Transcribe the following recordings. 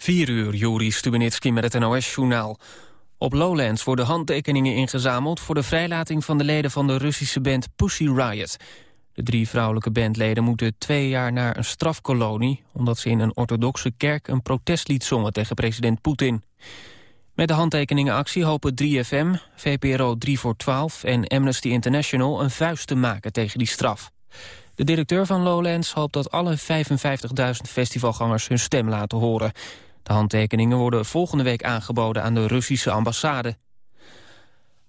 4 uur, Juri Stubenitski met het NOS-journaal. Op Lowlands worden handtekeningen ingezameld... voor de vrijlating van de leden van de Russische band Pussy Riot. De drie vrouwelijke bandleden moeten twee jaar naar een strafkolonie... omdat ze in een orthodoxe kerk een protestlied zongen tegen president Poetin. Met de handtekeningenactie hopen 3FM, VPRO 3 voor 12 en Amnesty International... een vuist te maken tegen die straf. De directeur van Lowlands hoopt dat alle 55.000 festivalgangers hun stem laten horen. De handtekeningen worden volgende week aangeboden aan de Russische ambassade.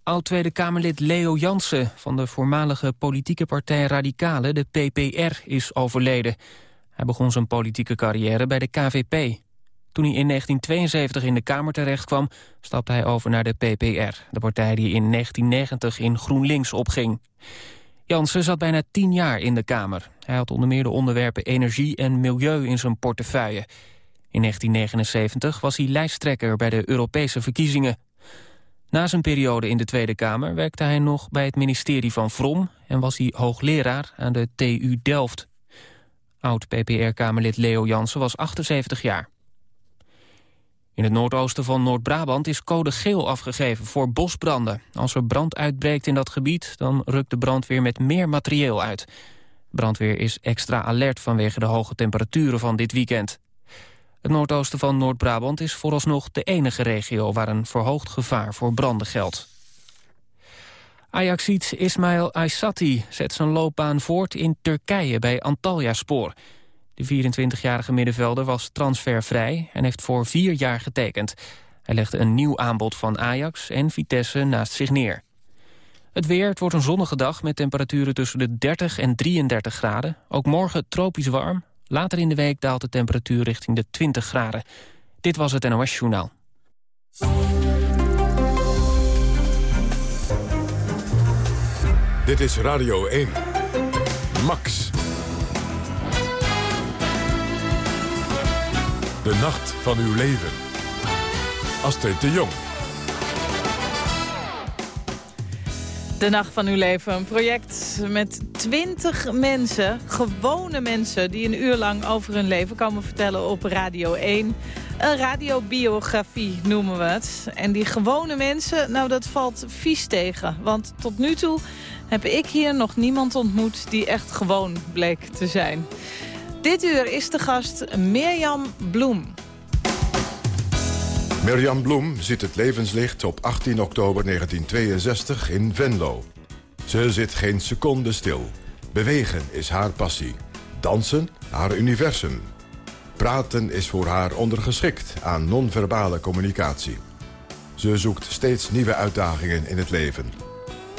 Oud-Tweede Kamerlid Leo Jansen van de voormalige politieke partij Radicale, de PPR, is overleden. Hij begon zijn politieke carrière bij de KVP. Toen hij in 1972 in de Kamer terechtkwam, stapte hij over naar de PPR... de partij die in 1990 in GroenLinks opging. Jansen zat bijna tien jaar in de Kamer. Hij had onder meer de onderwerpen energie en milieu in zijn portefeuille. In 1979 was hij lijsttrekker bij de Europese verkiezingen. Na zijn periode in de Tweede Kamer werkte hij nog bij het ministerie van Vrom... en was hij hoogleraar aan de TU Delft. Oud-PPR-Kamerlid Leo Jansen was 78 jaar. In het noordoosten van Noord-Brabant is code geel afgegeven voor bosbranden. Als er brand uitbreekt in dat gebied, dan rukt de brandweer met meer materieel uit. Brandweer is extra alert vanwege de hoge temperaturen van dit weekend. Het noordoosten van Noord-Brabant is vooralsnog de enige regio... waar een verhoogd gevaar voor branden geldt. Ajaxiet Ismail Aysati zet zijn loopbaan voort in Turkije bij Antalyaspor. De 24-jarige middenvelder was transfervrij en heeft voor vier jaar getekend. Hij legde een nieuw aanbod van Ajax en Vitesse naast zich neer. Het weer, het wordt een zonnige dag met temperaturen tussen de 30 en 33 graden. Ook morgen tropisch warm, Later in de week daalt de temperatuur richting de 20 graden. Dit was het NOS Journaal. Dit is Radio 1. Max. De nacht van uw leven. Astrid de Jong. De Nacht van Uw Leven, een project met twintig mensen, gewone mensen... die een uur lang over hun leven komen vertellen op Radio 1. Een radiobiografie noemen we het. En die gewone mensen, nou dat valt vies tegen. Want tot nu toe heb ik hier nog niemand ontmoet die echt gewoon bleek te zijn. Dit uur is de gast Mirjam Bloem. Mirjam Bloem ziet het levenslicht op 18 oktober 1962 in Venlo. Ze zit geen seconde stil. Bewegen is haar passie. Dansen haar universum. Praten is voor haar ondergeschikt aan non-verbale communicatie. Ze zoekt steeds nieuwe uitdagingen in het leven.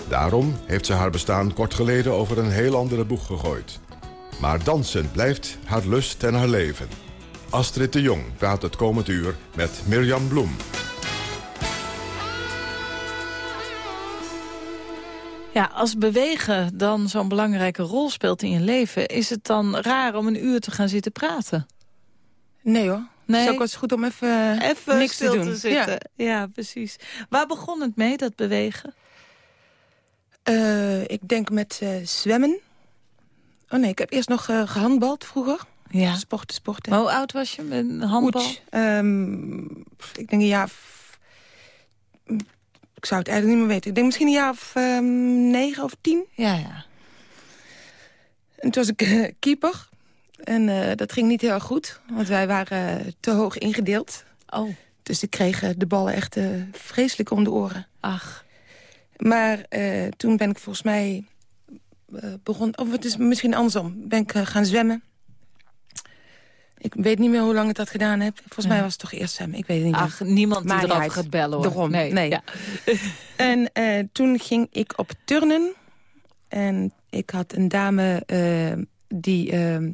Daarom heeft ze haar bestaan kort geleden over een heel andere boeg gegooid. Maar dansen blijft haar lust en haar leven. Astrid de Jong praat het komend uur met Mirjam Bloem. Ja, als bewegen dan zo'n belangrijke rol speelt in je leven... is het dan raar om een uur te gaan zitten praten? Nee hoor. Nee. Het is ook wel eens goed om even, even niks te doen. Te zitten. Ja. ja. precies. Waar begon het mee, dat bewegen? Uh, ik denk met uh, zwemmen. Oh nee, ik heb eerst nog uh, gehandbald vroeger. Ja. Sporten, sporten. hoe oud was je met handbal? Um, ik denk een jaar... Ik zou het eigenlijk niet meer weten. Ik denk misschien een jaar of um, negen of tien. Ja, ja. En toen was ik uh, keeper. En uh, dat ging niet heel goed. Want wij waren uh, te hoog ingedeeld. Oh. Dus ik kreeg de ballen echt vreselijk om de oren. Ach. Maar toen ben ik volgens mij begon... Of het is misschien andersom. Ben ik gaan zwemmen. Ik weet niet meer hoe lang ik dat gedaan heb. Volgens mij was het toch eerst zwemmen. Ik weet het niet Ach, niemand die erover gaat bellen hoor. Daarom, nee. nee. Ja. en uh, toen ging ik op turnen. En ik had een dame uh, die uh,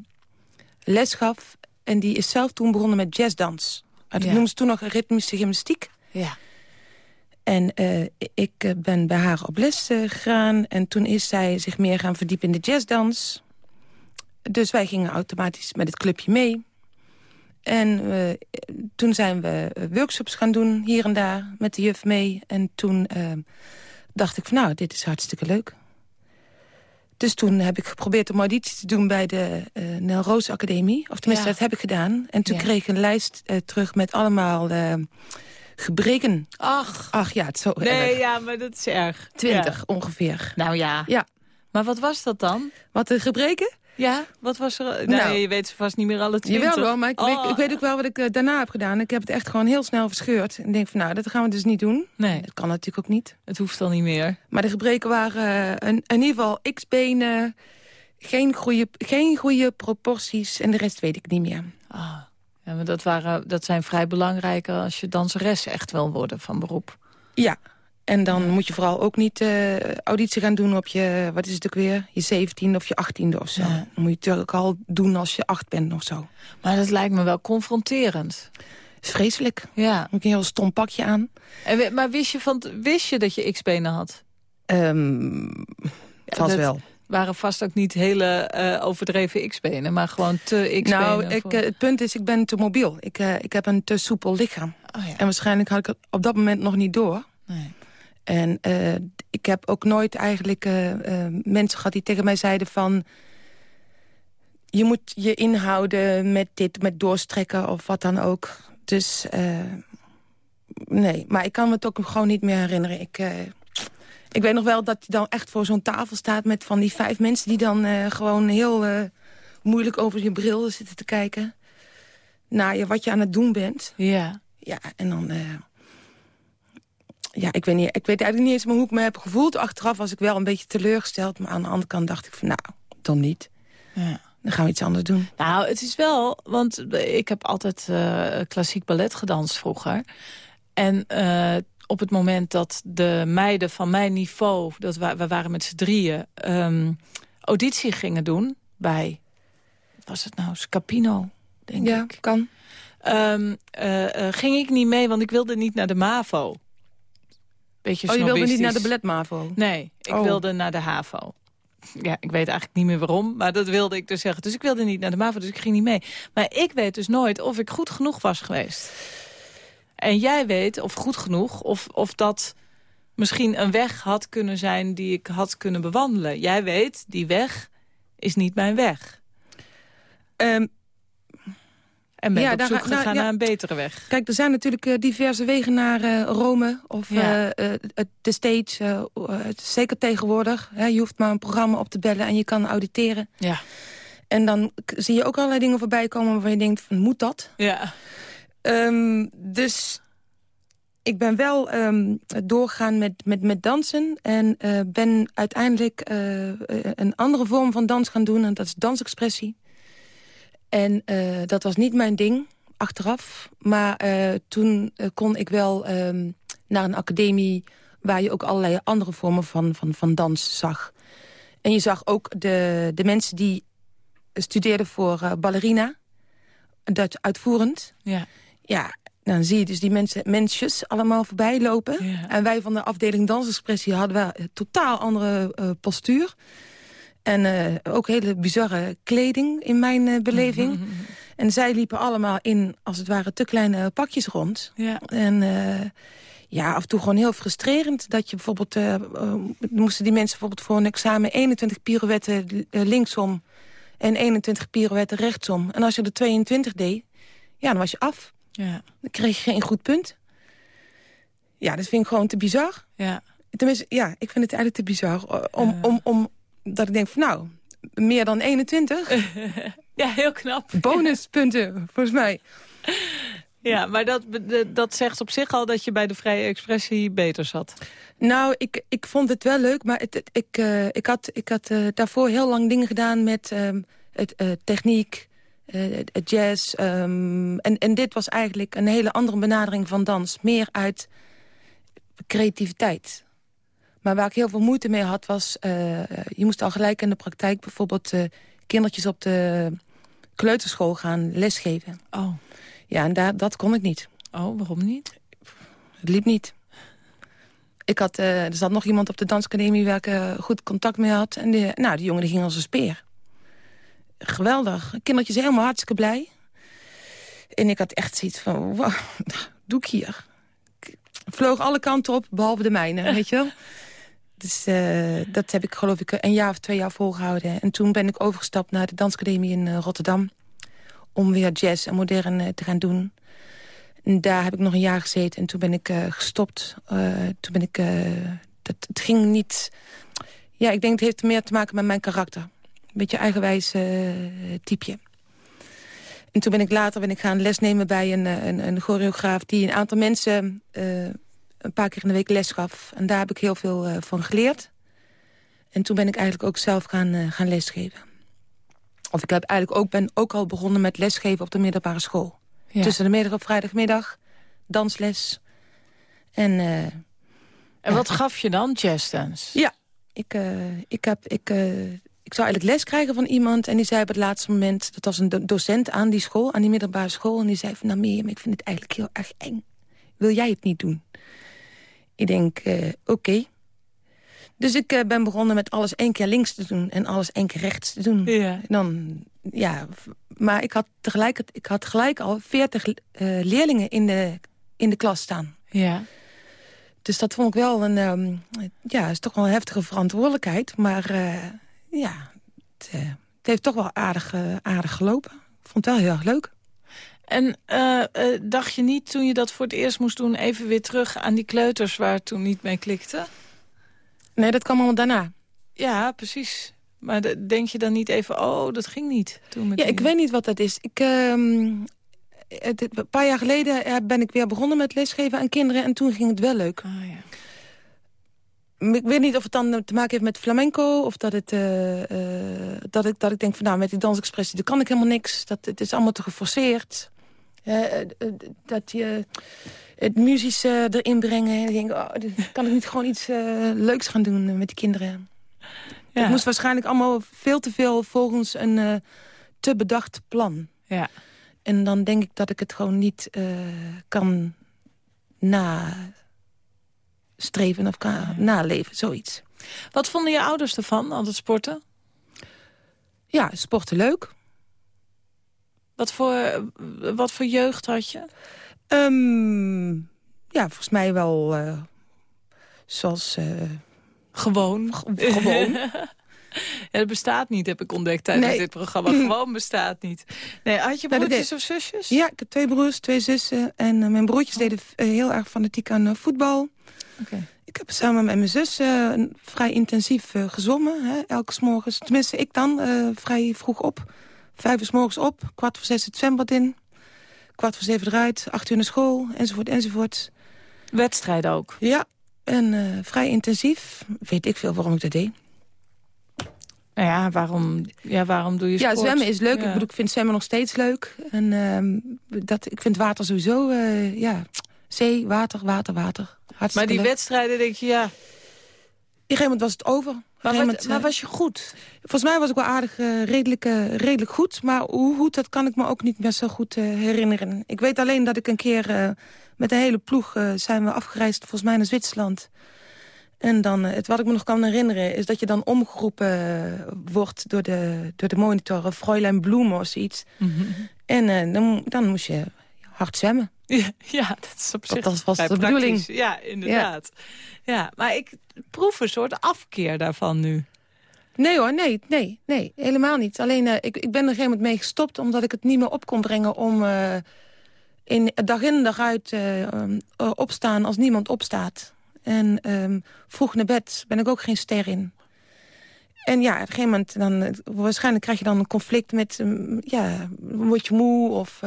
les gaf. En die is zelf toen begonnen met jazzdans. Dat ja. noemde ze toen nog ritmische gymnastiek. Ja. En ik ben bij haar op les gegaan. En toen is zij zich meer gaan verdiepen in de jazzdans. Dus wij gingen automatisch met het clubje mee. En uh, toen zijn we workshops gaan doen, hier en daar, met de juf mee. En toen uh, dacht ik van, nou, dit is hartstikke leuk. Dus toen heb ik geprobeerd om auditie te doen bij de uh, Nel Roos Academie. Of tenminste, dat heb ik gedaan. En toen kreeg ik een lijst uh, terug met allemaal gebreken. Ach. Ach ja, het zo Nee, ja, maar dat is erg. Twintig ja. ongeveer. Nou ja. Ja. Maar wat was dat dan? Wat de gebreken? Ja, wat was er? Nou, nou je weet vast niet meer alle twintig. Jawel hoor, maar ik, oh. weet, ik, weet, ook wel wat ik uh, daarna heb gedaan. Ik heb het echt gewoon heel snel verscheurd. En denk van nou, dat gaan we dus niet doen. Nee. Dat kan natuurlijk ook niet. Het hoeft dan niet meer. Maar de gebreken waren uh, in, in ieder geval x-benen, geen goede, geen goede proporties en de rest weet ik niet meer. Ah. Ja, maar dat, waren, dat zijn vrij belangrijke als je danseres echt wil worden van beroep. Ja, en dan moet je vooral ook niet uh, auditie gaan doen op je, wat is het ook weer, je zeventiende of je achttiende of zo. Ja. Dan moet je het natuurlijk al doen als je acht bent of zo. Maar dat lijkt me wel confronterend. is vreselijk. Ja. Moet je een heel stom pakje aan. En, maar wist je, van, wist je dat je x-benen had? Um, vast wel waren vast ook niet hele uh, overdreven x-benen, maar gewoon te x-benen. Nou, ik, voor... uh, het punt is, ik ben te mobiel. Ik, uh, ik heb een te soepel lichaam. Oh, ja. En waarschijnlijk had ik het op dat moment nog niet door. Nee. En ik heb ook nooit eigenlijk mensen gehad die tegen mij zeiden van... je moet je inhouden met dit, met doorstrekken of wat dan ook. Dus nee, maar ik kan me het ook gewoon niet meer herinneren. Ik... Ik weet nog wel dat je dan echt voor zo'n tafel staat... met van die vijf mensen die dan gewoon heel moeilijk over je bril zitten te kijken. Naar je, wat je aan het doen bent. Ja. Ja, en dan... Ja, ik weet, niet, ik weet eigenlijk niet eens meer hoe ik me heb gevoeld. Achteraf was ik wel een beetje teleurgesteld. Maar aan de andere kant dacht ik van, nou, dan niet. Ja. Dan gaan we iets anders doen. Nou, het is wel... Want ik heb altijd klassiek ballet gedanst vroeger. En op het moment dat de meiden van mijn niveau... Dat we, we waren met z'n drieën, um, auditie gingen doen bij... Wat was het nou? Scapino, denk ja, ik. kan. Um, uh, uh, ging ik niet mee, want ik wilde niet naar de MAVO. Beetje oh, je wilde niet naar de ballet MAVO? Nee, ik oh. wilde naar de HAVO. Ja, ik weet eigenlijk niet meer waarom, maar dat wilde ik dus zeggen. Dus ik wilde niet naar de MAVO, dus ik ging niet mee. Maar ik weet dus nooit of ik goed genoeg was geweest. En jij weet, of goed genoeg, of, of dat misschien een weg had kunnen zijn... die ik had kunnen bewandelen. Jij weet, die weg is niet mijn weg. Um, en ben ja, op zoek daar, gegaan nou, ja. naar een betere weg. Kijk, er zijn natuurlijk uh, diverse wegen naar uh, Rome of ja. uh, de stage. zeker tegenwoordig. Hè, je hoeft maar een programma op te bellen en je kan auditeren. Ja. En dan zie je ook allerlei dingen voorbij komen waarvan je denkt, van, moet dat? Ja. Um, dus ik ben wel um, doorgegaan met, met, met dansen. En ben uiteindelijk een andere vorm van dans gaan doen. En dat is dansexpressie. En uh, dat was niet mijn ding, achteraf. Maar toen kon ik wel um, naar een academie... waar je ook allerlei andere vormen van, van, van dans zag. En je zag ook de, de mensen die studeerden voor ballerina. Dat uitvoerend. Ja. Ja, dan zie je dus die mensen, mensjes allemaal voorbij lopen. Ja. En wij van de afdeling dansexpressie hadden wel een totaal andere uh, postuur. En uh, ook hele bizarre kleding in mijn uh, beleving. Mm -hmm. En zij liepen allemaal in, als het ware, te kleine pakjes rond. Ja. En ja, af en toe gewoon heel frustrerend. Dat je bijvoorbeeld, moesten die mensen bijvoorbeeld voor een examen 21 pirouetten linksom en 21 pirouetten rechtsom. En als je er 22 deed, ja, dan was je af. Ja. Dan kreeg je geen goed punt. Ja, dat vind ik gewoon te bizar. Ja. Tenminste, ja, ik vind het eigenlijk te bizar. Om, om, om, dat ik denk van nou, meer dan 21. ja, heel knap. Bonuspunten, volgens mij. Ja, maar dat, dat zegt op zich al dat je bij de vrije expressie beter zat. Nou, ik, ik vond het wel leuk, maar het, het- ik, eh, ik had, ik had eh, daarvoor heel lang dingen gedaan met ehm, het, eh, techniek, jazz. ehm, en, en dit was eigenlijk een hele andere benadering van dans. Meer uit creativiteit. Maar waar ik heel veel moeite mee had was... eh, je moest al gelijk in de praktijk bijvoorbeeld eh, kindertjes op de kleuterschool gaan lesgeven. Oh. Ja, en daar, dat kon ik niet. Oh, waarom niet? Het liep niet. Ik had, eh, er zat nog iemand op de dansacademie waar ik goed contact mee had. En die, nou, die jongen die ging als een speer. Geweldig. Kindertjes helemaal hartstikke blij. En ik had echt zoiets van, wow, doe ik hier? Ik vloog alle kanten op, behalve de mijne, weet je wel? Dus uh, dat heb ik geloof ik een jaar of twee jaar volgehouden. En toen ben ik overgestapt naar de Dansacademie in uh, Rotterdam. Om weer jazz en modern uh, te gaan doen. En daar heb ik nog een jaar gezeten en toen ben ik gestopt. toen ben ik... dat, het ging niet... Ja, ik denk het heeft meer te maken met mijn karakter. Een beetje eigenwijs typeje. En toen ben ik later ben ik gaan lesnemen bij een, een, een choreograaf... die een aantal mensen een paar keer in de week les gaf. En daar heb ik heel veel uh, van geleerd. En toen ben ik eigenlijk ook zelf gaan, uh, gaan lesgeven. Of ik heb eigenlijk ook, ben ook al begonnen met lesgeven op de middelbare school. Ja. Tussen de middag op vrijdagmiddag, dansles. En, uh, en wat gaf je dan, jazzdance? Ja, ik, ik, heb, ik, ik zou eigenlijk les krijgen van iemand. En die zei op het laatste moment, dat was een docent aan die school, aan die middelbare school. En die zei van, nou Mirjam, ik vind het eigenlijk heel erg eng. Wil jij het niet doen? Ik denk, uh, oké. Dus ik uh, ben begonnen met alles één keer links te doen en alles één keer rechts te doen. Ja. Dan, ja, maar ik had, tegelijk, ik had gelijk al veertig uh, leerlingen in de, in de klas staan. Ja. Dus dat vond ik wel een, um, ja, is toch wel een heftige verantwoordelijkheid. Maar ja, het, het, heeft toch wel aardig, aardig gelopen. Ik vond het wel heel erg leuk. En uh, uh, dacht je niet toen je dat voor het eerst moest doen... even weer terug aan die kleuters waar het toen niet mee klikte? Nee, dat kwam allemaal daarna. Ja, precies. Maar denk je dan niet even, oh, dat ging niet? Toen met ja, ik weet niet wat dat is. Ik, uh, een paar jaar geleden ben ik weer begonnen met lesgeven aan kinderen... en toen ging het wel leuk. Ah, ja. Ik weet niet of het dan te maken heeft met flamenco... of dat, het, uh, uh, dat, ik, dat ik denk van nou, met die dansexpressie... daar kan ik helemaal niks. Dat, het is allemaal te geforceerd. Eh, eh, dat je het muzische erin brengen. En ik denk, oh, kan ik niet gewoon iets eh, leuks gaan doen met die kinderen? Ja. Het moest waarschijnlijk allemaal veel te veel volgens een te bedacht plan. Ja. En dan denk ik dat ik het gewoon niet kan nastreven of kan ja. naleven, zoiets. Wat vonden je ouders ervan, al het sporten? Ja, sporten leuk. Wat voor, wat voor jeugd had je? Um, ja, volgens mij wel uh, zoals... Uh, gewoon. gewoon. Ja, dat bestaat niet, heb ik ontdekt tijdens nee. dit programma. Gewoon bestaat niet. Nee, had je broertjes of zusjes? Ja, ik heb twee broers, twee zussen. En uh, mijn broertjes oh. deden heel erg fanatiek aan voetbal. Okay. Ik heb samen met mijn zus vrij intensief gezwommen. Hè, elke morgens. Tenminste, ik dan vrij vroeg op. Vijf uur s morgens op, kwart voor zes het zwembad in. Kwart voor zeven eruit, acht uur naar school, enzovoort, enzovoort. Wedstrijden ook? Ja, en uh, vrij intensief. Weet ik veel waarom ik dat deed. Nou ja, waarom, ja, waarom doe je sport? Ja, zwemmen is leuk. Ja. Ik, bedoel, ik vind zwemmen nog steeds leuk. En uh, dat, ik vind water sowieso, uh, ja, zee, water, water, water. Hartstikke maar die leuk. wedstrijden denk je, ja... Een gegeven moment was het over. Maar, wat, moment, maar was je goed? Volgens mij was ik wel aardig uh, redelijk, uh, redelijk goed. Maar hoe goed, dat kan ik me ook niet meer zo goed uh, herinneren. Ik weet alleen dat ik een keer met een hele ploeg zijn we afgereisd... volgens mij naar Zwitserland. En dan, het, wat ik me nog kan herinneren... is dat je dan omgeroepen wordt door de, door de monitor... Fräulein Bloem of zoiets. Mm -hmm. En dan, dan moest je hard zwemmen. Ja, ja, dat is op zich dat was de bedoeling. Ja, inderdaad. Ja. ja, maar ik proef een soort afkeer daarvan nu. Nee hoor, nee, nee, nee, helemaal niet. Alleen, uh, ik, ik ben er een gegeven moment mee gestopt... omdat ik het niet meer op kon brengen om uh, in, dag in dag uit uh, um, opstaan als niemand opstaat. En um, vroeg naar bed ben ik ook geen ster in. En ja, op een gegeven moment, dan, waarschijnlijk krijg je dan een conflict met... Um, ja, word je moe of...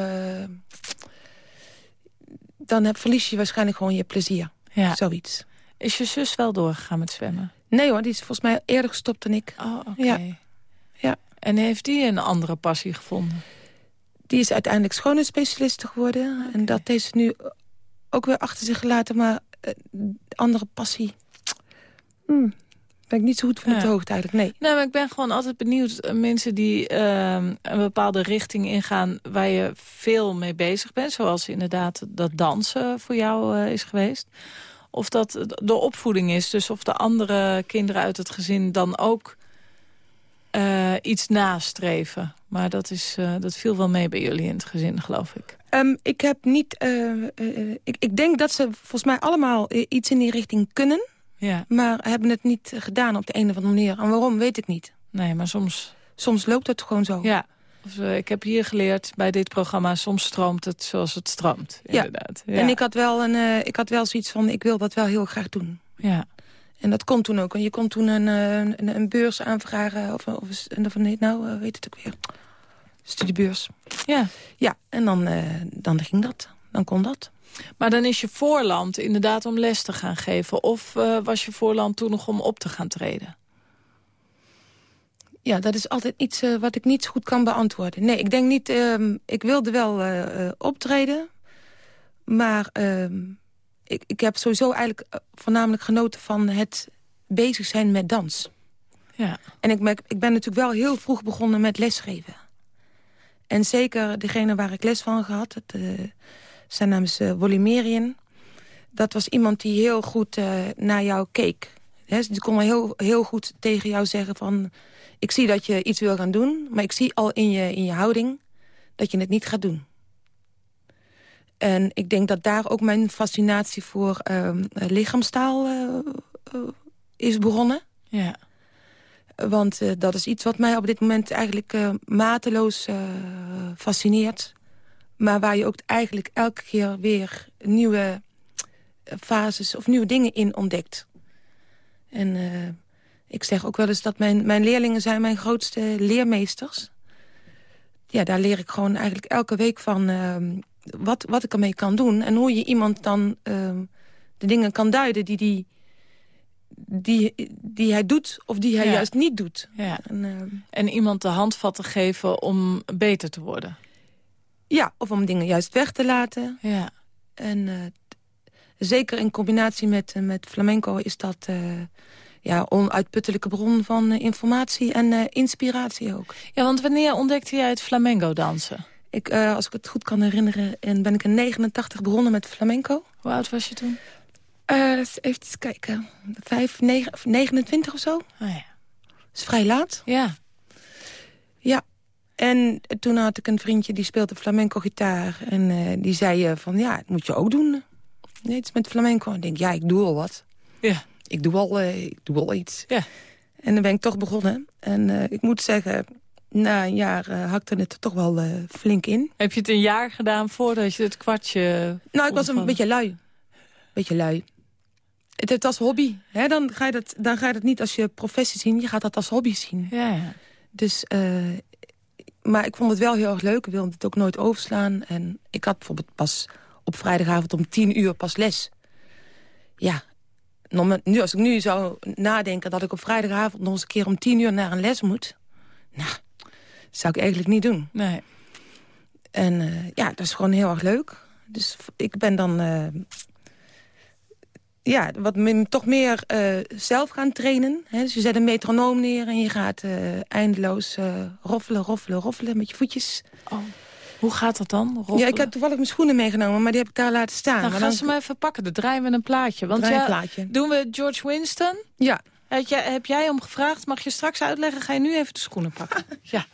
dan heb, verlies je waarschijnlijk gewoon je plezier. Ja. Zoiets. Is je zus wel doorgegaan met zwemmen? Nee hoor, die is volgens mij eerder gestopt dan ik. Oh, oké. Ja. ja. En heeft die een andere passie gevonden? Die is uiteindelijk schoonheidsspecialiste geworden. Okay. En dat heeft ze nu ook weer achter zich gelaten. Maar uh, andere passie... Hmm, ben ik niet zo goed van ja. de hoogte eigenlijk, nee. Nee, maar ik ben gewoon altijd benieuwd. Mensen die uh, een bepaalde richting ingaan waar je veel mee bezig bent. Zoals inderdaad dat dansen voor jou uh, is geweest of dat de opvoeding is. Dus of de andere kinderen uit het gezin dan ook uh, iets nastreven. Maar dat, is, uh, dat viel wel mee bij jullie in het gezin, geloof ik. Um, ik heb niet... Uh, ik, ik denk dat ze volgens mij allemaal iets in die richting kunnen. Ja. Maar hebben het niet gedaan op de een of andere manier. En waarom, weet ik niet. Nee, maar soms... Soms loopt het gewoon zo. Ja. Of, eh, ik heb hier geleerd bij dit programma, soms stroomt het zoals het stroomt. Ja. Inderdaad. Ja. En ik had, wel een, eh, ik had wel zoiets van, ik wil dat wel heel graag doen. Ja. En dat kon toen ook. En je kon toen een, eh, een, een beurs aanvragen. Of, of, of nee, nou, weet het ook weer. Studiebeurs. ja. Ja, en dan, dan ging dat. Dan kon dat. Maar dan is je voorland inderdaad om les te gaan geven. Of was je voorland toen nog om op te gaan treden? Ja, dat is altijd iets eh, wat ik niet zo goed kan beantwoorden. Nee, ik denk niet... ehm, ik wilde wel eh, eh, optreden. Maar ehm, ik, ik heb sowieso eigenlijk voornamelijk genoten van het bezig zijn met dans. Ja. En ik, ik ben natuurlijk wel heel vroeg begonnen met lesgeven. En zeker degene waar ik les van gehad, het, zijn naam is Merian. Dat was iemand die heel goed naar jou keek. Hè, die kon wel heel, heel goed tegen jou zeggen van... ik zie dat je iets wil gaan doen, maar ik zie al in je, in je houding... dat je het niet gaat doen. En ik denk dat daar ook mijn fascinatie voor ehm, eh, lichaamstaal eh, eh, is begonnen. Ja. Want eh, dat is iets wat mij op dit moment eigenlijk mateloos fascineert. Maar waar je ook eigenlijk elke keer weer nieuwe fases of nieuwe dingen in ontdekt. En eh, ik zeg ook wel eens dat mijn, mijn leerlingen zijn mijn grootste leermeesters. Ja, daar leer ik gewoon eigenlijk elke week van ehm, wat, wat ik ermee kan doen. En hoe je iemand dan ehm, de dingen kan duiden die, die, die, die hij doet of die hij Ja. juist niet doet. ja. En, ehm, En iemand de handvatten geven om beter te worden. ja, of om dingen juist weg te laten. Ja. En eh, zeker in combinatie met, eh, met flamenco is dat eh ja, onuitputtelijke bron van eh, informatie en eh, inspiratie ook. ja, want wanneer ontdekte jij het flamenco dansen? Ik, eh, als ik het goed kan herinneren, en ben ik in 89 begonnen met flamenco. Hoe oud was je toen? Even kijken, Vijf, negen, of 29 of zo. Oh, ja. Dat is vrij laat. ja. Ja. En toen had ik een vriendje die speelde flamenco gitaar. En die zei van, ja, dat moet je ook doen. Nee, iets met flamenco. En ik denk, ja, ik doe al wat. Ja. Ik doe al, eh, ik doe al iets. Ja. En dan ben ik toch begonnen. En eh, ik moet zeggen, na een jaar eh, hakte het er toch wel flink in. Heb je het een jaar gedaan voordat je het kwartje... Nou, ik was een beetje lui. Beetje lui. Het, het was hobby. Hè? Dan, ga je dat, dan ga je dat niet als je professie zien. Je gaat dat als hobby zien. Ja, ja. Dus, maar ik vond het wel heel erg leuk. Ik wilde het ook nooit overslaan. En ik had bijvoorbeeld pas op vrijdagavond om tien uur pas les. Ja, nu, als ik nu zou nadenken dat ik op vrijdagavond nog eens een keer om tien uur naar een les moet. Nou, dat zou ik eigenlijk niet doen. Nee. En eh, ja, dat is gewoon heel erg leuk. Dus ik ben dan... eh, ja, wat me- toch meer eh, zelf gaan trainen. Hè? Dus je zet een metronoom neer en je gaat eindeloos roffelen, roffelen, roffelen met je voetjes. Oh. Hoe gaat dat dan? Roffelen? Ja, ik heb toevallig mijn schoenen meegenomen, maar die heb ik daar laten staan. Nou, maar dan ze maar even pakken. Dan draaien we een plaatje. Want draai een ja, plaatje. doen we George Winston? Ja, Heb jij, heb jij om gevraagd? Mag je straks uitleggen? Ga je nu even de schoenen pakken? ja.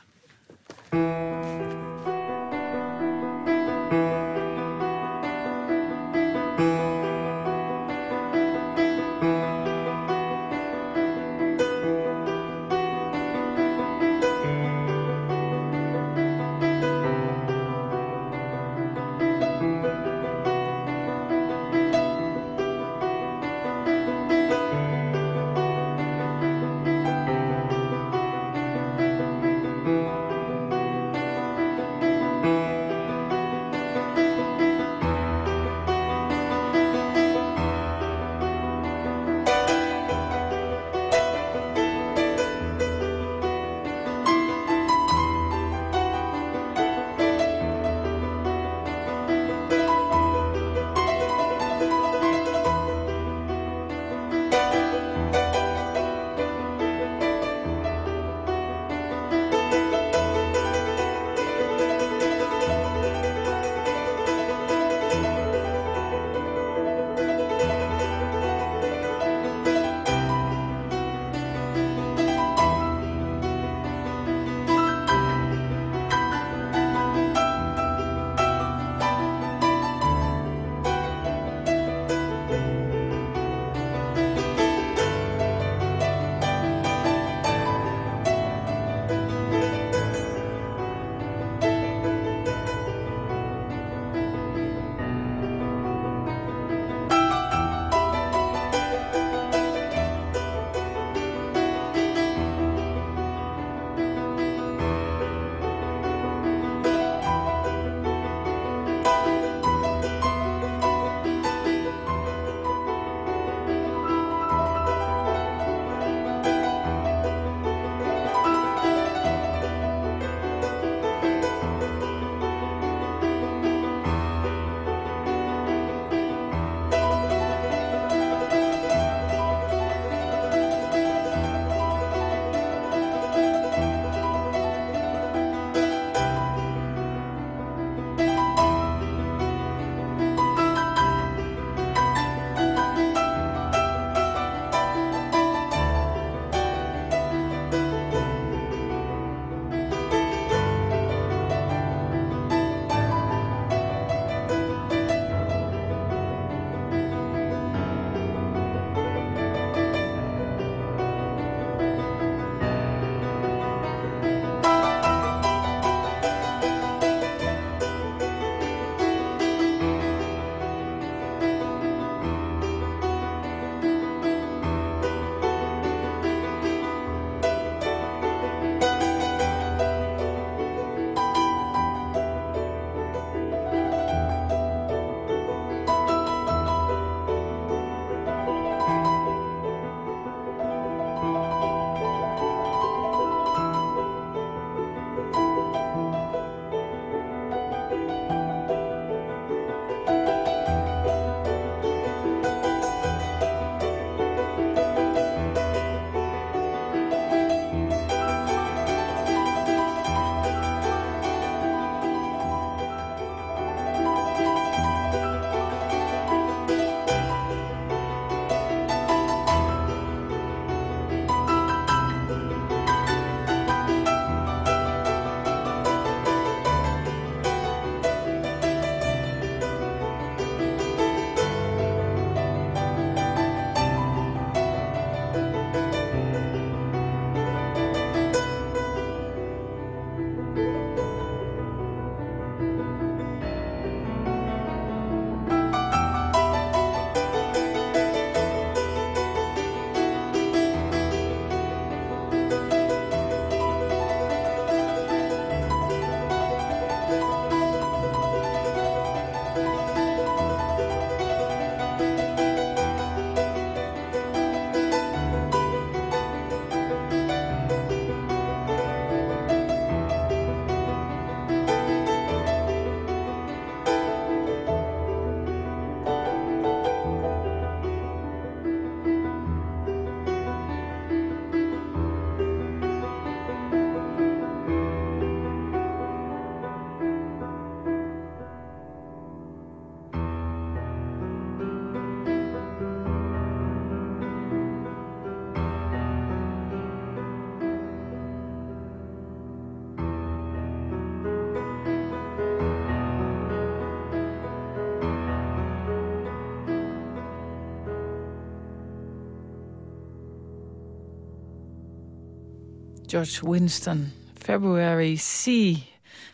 George Winston. February Sea.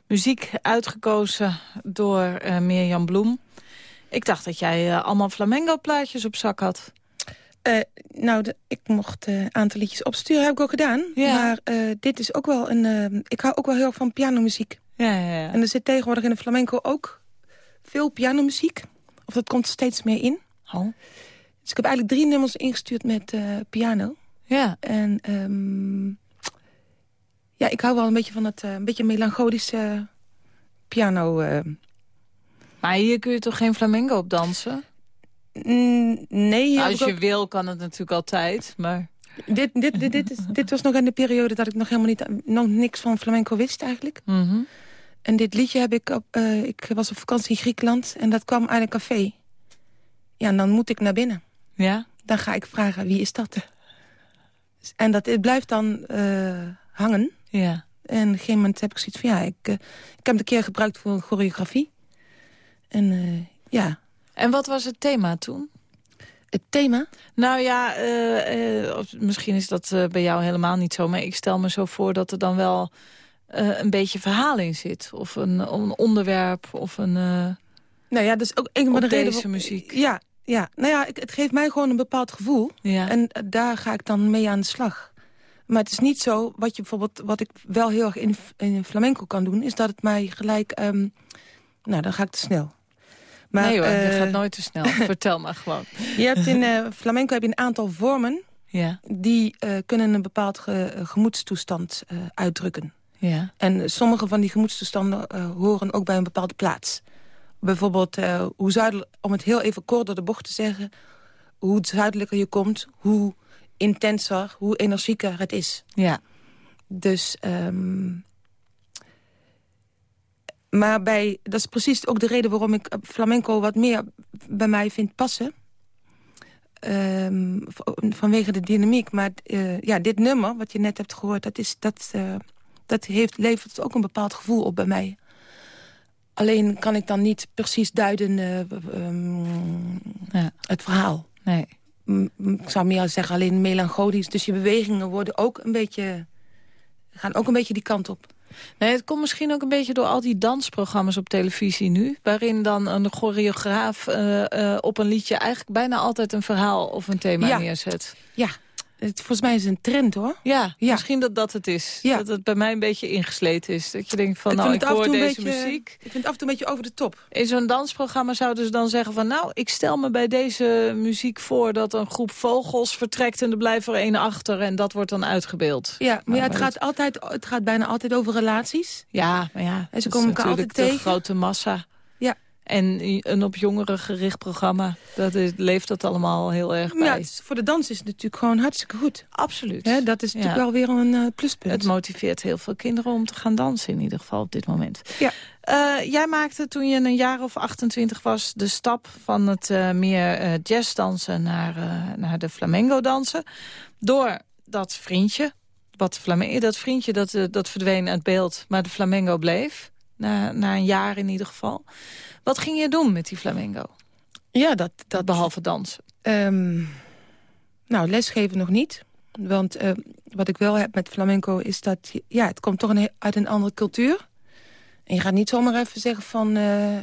Muziek uitgekozen door uh, Mirjam Bloem. Ik dacht dat jij uh, allemaal flamengo-plaatjes op zak had. Uh, nou, de, ik mocht een aantal liedjes opsturen, heb ik ook gedaan. Ja. Maar dit is ook wel een... ik hou ook wel heel erg van pianomuziek. Ja, ja, ja. En er zit tegenwoordig in de flamenco ook veel pianomuziek. Of dat komt steeds meer in. Oh. Dus ik heb eigenlijk drie nummers ingestuurd met piano. Ja. En um, ja, ik hou wel een beetje van het uh, een beetje melancholische piano. Uh. Maar hier kun je toch geen flamenco op dansen? Mm, nee. Nou, als je wil kan het natuurlijk altijd, maar... Dit, dit, dit, dit, is, dit was nog in de periode dat ik nog helemaal niet, nog niks van flamenco wist eigenlijk. Mm -hmm. En dit liedje heb ik op, uh, ik was op vakantie in Griekenland en dat kwam uit een café. Ja, en dan moet ik naar binnen. Ja? Dan ga ik vragen, wie is dat? En dat het blijft dan uh, hangen. Ja. En op een gegeven moment heb ik zoiets van... ja, ik, uh, ik heb het een keer gebruikt voor een choreografie. En uh, ja. En wat was het thema toen? Het thema? Nou ja, misschien is dat bij jou helemaal niet zo... maar ik stel me zo voor dat er dan wel een beetje verhaal in zit. Of een, een onderwerp, of een... nou ja, is ook een van de deze reden... muziek. Ja, ja, nou ja, het geeft mij gewoon een bepaald gevoel. Ja. En daar ga ik dan mee aan de slag. Maar het is niet zo, wat, je bijvoorbeeld, wat ik wel heel erg in, in flamenco kan doen... is dat het mij gelijk... Um, nou, dan ga ik te snel. Maar, nee hoor, uh, je gaat nooit te snel. Vertel maar gewoon. Je hebt in uh, flamenco heb je een aantal vormen... Ja. die uh, kunnen een bepaald ge, gemoedstoestand uitdrukken. Ja. En sommige van die gemoedstoestanden horen ook bij een bepaalde plaats bijvoorbeeld, hoe zuidelijk, om het heel even kort door de bocht te zeggen... hoe zuidelijker je komt, hoe intenser, hoe energieker het is. Ja. Dus, um, maar bij, dat is precies ook de reden waarom ik flamenco wat meer bij mij vind passen. Um, vanwege de dynamiek. Maar uh, ja, dit nummer, wat je net hebt gehoord, dat, is, dat, uh, dat heeft, levert ook een bepaald gevoel op bij mij. Alleen kan ik dan niet precies duiden uh, um, ja. het verhaal. Nee. Ik zou meer zeggen alleen melancholisch. Dus je bewegingen worden ook een beetje, gaan ook een beetje die kant op. Nee, het komt misschien ook een beetje door al die dansprogramma's op televisie nu. Waarin dan een choreograaf uh, uh, op een liedje eigenlijk bijna altijd een verhaal of een thema ja. neerzet. Ja, het, volgens mij is het een trend, hoor. Ja, ja, misschien dat dat het is. Ja. Dat het bij mij een beetje ingesleten is. Dat je denkt van, ik nou, ik hoor deze beetje, muziek. Ik vind het af en toe een beetje over de top. In zo'n dansprogramma zouden ze dan zeggen van... nou, ik stel me bij deze muziek voor dat een groep vogels vertrekt... en er blijft er één achter en dat wordt dan uitgebeeld. Ja, maar, Nou, ja, het, maar gaat altijd, het gaat bijna altijd over relaties. Ja, maar ja, En ze komen elkaar altijd natuurlijk de tegen. grote massa. En een op jongeren gericht programma, dat is, leeft dat allemaal heel erg bij. Ja, is- voor de dans is het natuurlijk gewoon hartstikke goed. Absoluut. Dat is natuurlijk Ja. wel weer een eh, pluspunt. Het motiveert heel veel kinderen om te gaan dansen in ieder geval op dit moment. Ja. Eh, jij maakte toen je een jaar of 28 was de stap van het eh, meer jazzdansen naar, naar de flamenco dansen. Door dat vriendje, wat flamenco, dat vriendje dat, dat verdween uit beeld, maar de flamenco bleef. Na, na een jaar in ieder geval. Wat ging je doen met die flamenco? ja, dat, dat Behalve dansen. Ehm, nou, lesgeven nog niet. Want eh, wat ik wel heb met flamenco is dat... Ja, het komt toch een, uit een andere cultuur. En je gaat niet zomaar even zeggen van... eh,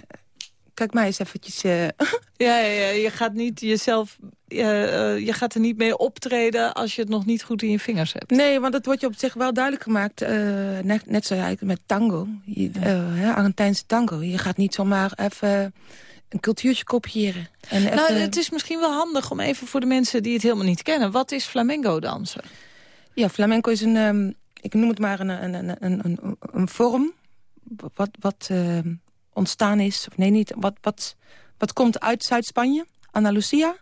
kijk mij eens eventjes... eh, Ja, ja, ja, je gaat niet jezelf, eh, eh, je gaat er niet mee optreden als je het nog niet goed in je vingers hebt. nee, want dat wordt je op zich wel duidelijk gemaakt. net, net zoals eigenlijk met tango. Je, Argentijnse tango. Je gaat niet zomaar even een cultuurtje kopiëren. En even, Nou, het is misschien wel handig om even voor de mensen die het helemaal niet kennen. Wat is flamenco dansen? Ja, flamenco is een, ehm, ik noem het maar een, een, een, een, een, een vorm wat, wat ehm, ontstaan is. Of nee, niet. Wat, wat, wat komt uit Zuid-Spanje, Andalusia.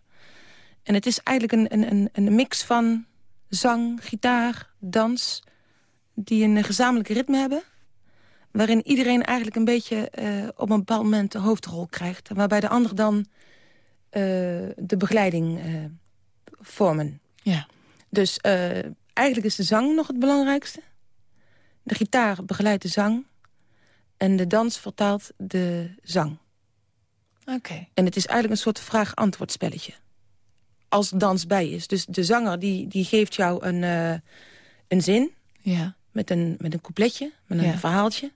En het is eigenlijk een, een, een, mix van zang, gitaar, dans... die een gezamenlijk ritme hebben. Waarin iedereen eigenlijk een beetje eh, op een bepaald moment de hoofdrol krijgt. Waarbij de ander dan eh, de begeleiding eh, vormen. Ja. Dus eigenlijk is de zang nog het belangrijkste. De gitaar begeleidt de zang. En de dans vertaalt de zang. Oké. En het is eigenlijk een soort vraag-antwoord spelletje. Als dans bij is. Dus de zanger die, die geeft jou een, eh, een zin. Ja. Met een, met een coupletje, met een Ja. verhaaltje.